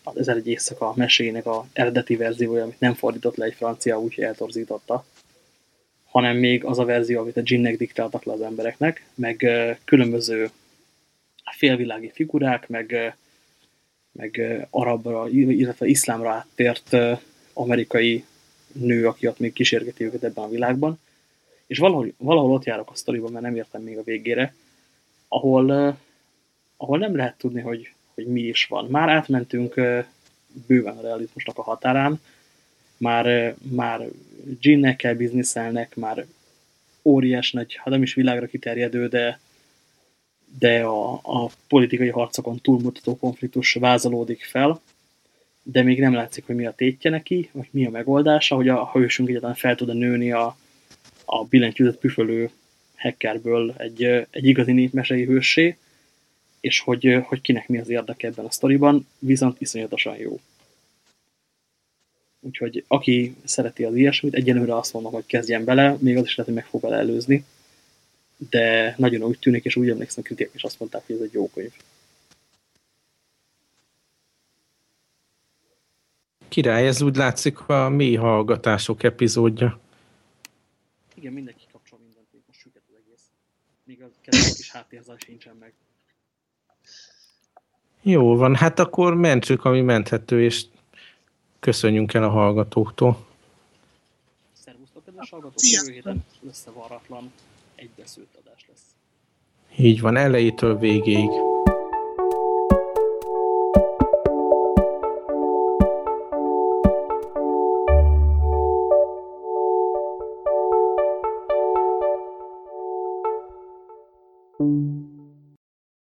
az Ezer egy éjszaka meséjének a eredeti verziója, amit nem fordított le egy francia, úgyhogy eltorzította, hanem még az a verzió, amit a ginnek diktáltak le az embereknek, meg különböző félvilági figurák, meg, meg arabra, illetve iszlámra áttért amerikai nő, aki ott még kísérgeti őket ebben a világban. És valahol, valahol ott járok a sztoriban, mert nem értem még a végére, ahol, ahol nem lehet tudni, hogy, hogy mi is van. Már átmentünk bőven a realizmusnak a határán, már, már ginnekkel bizniszelnek, már óriás nagy, ha nem is világra kiterjedő, de, de a, a politikai harcokon túlmutató konfliktus vázolódik fel, de még nem látszik, hogy mi a tétje neki, vagy mi a megoldása, hogy a hősünk egyáltalán fel tud nőni a, a billentyűzet püfölő hackerből egy, egy igazi népmesei hőssé, és hogy, hogy kinek mi az érdeke ebben a sztoriban, viszont iszonyatosan jó. Úgyhogy aki szereti az ilyesmit, egyenlőre azt mondom, hogy kezdjen bele, még az is lehet, hogy meg fog vele előzni, de nagyon úgy tűnik, és úgy emlékszem, kritikák is azt mondták, hogy ez egy jó könyv. Király, ez úgy látszik a mély hallgatások epizódja. Igen, mindenki kapcsol mindent, most süket az egész. Még a kis háttérzaj sincsen meg. Jó van, hát akkor mentsük, ami menthető, és köszönjünk el a hallgatóktól. Szervusztok, kedves hallgatók! Jövő héten összevarratlan egybeszőtt adás lesz. Így van, elejétől végéig.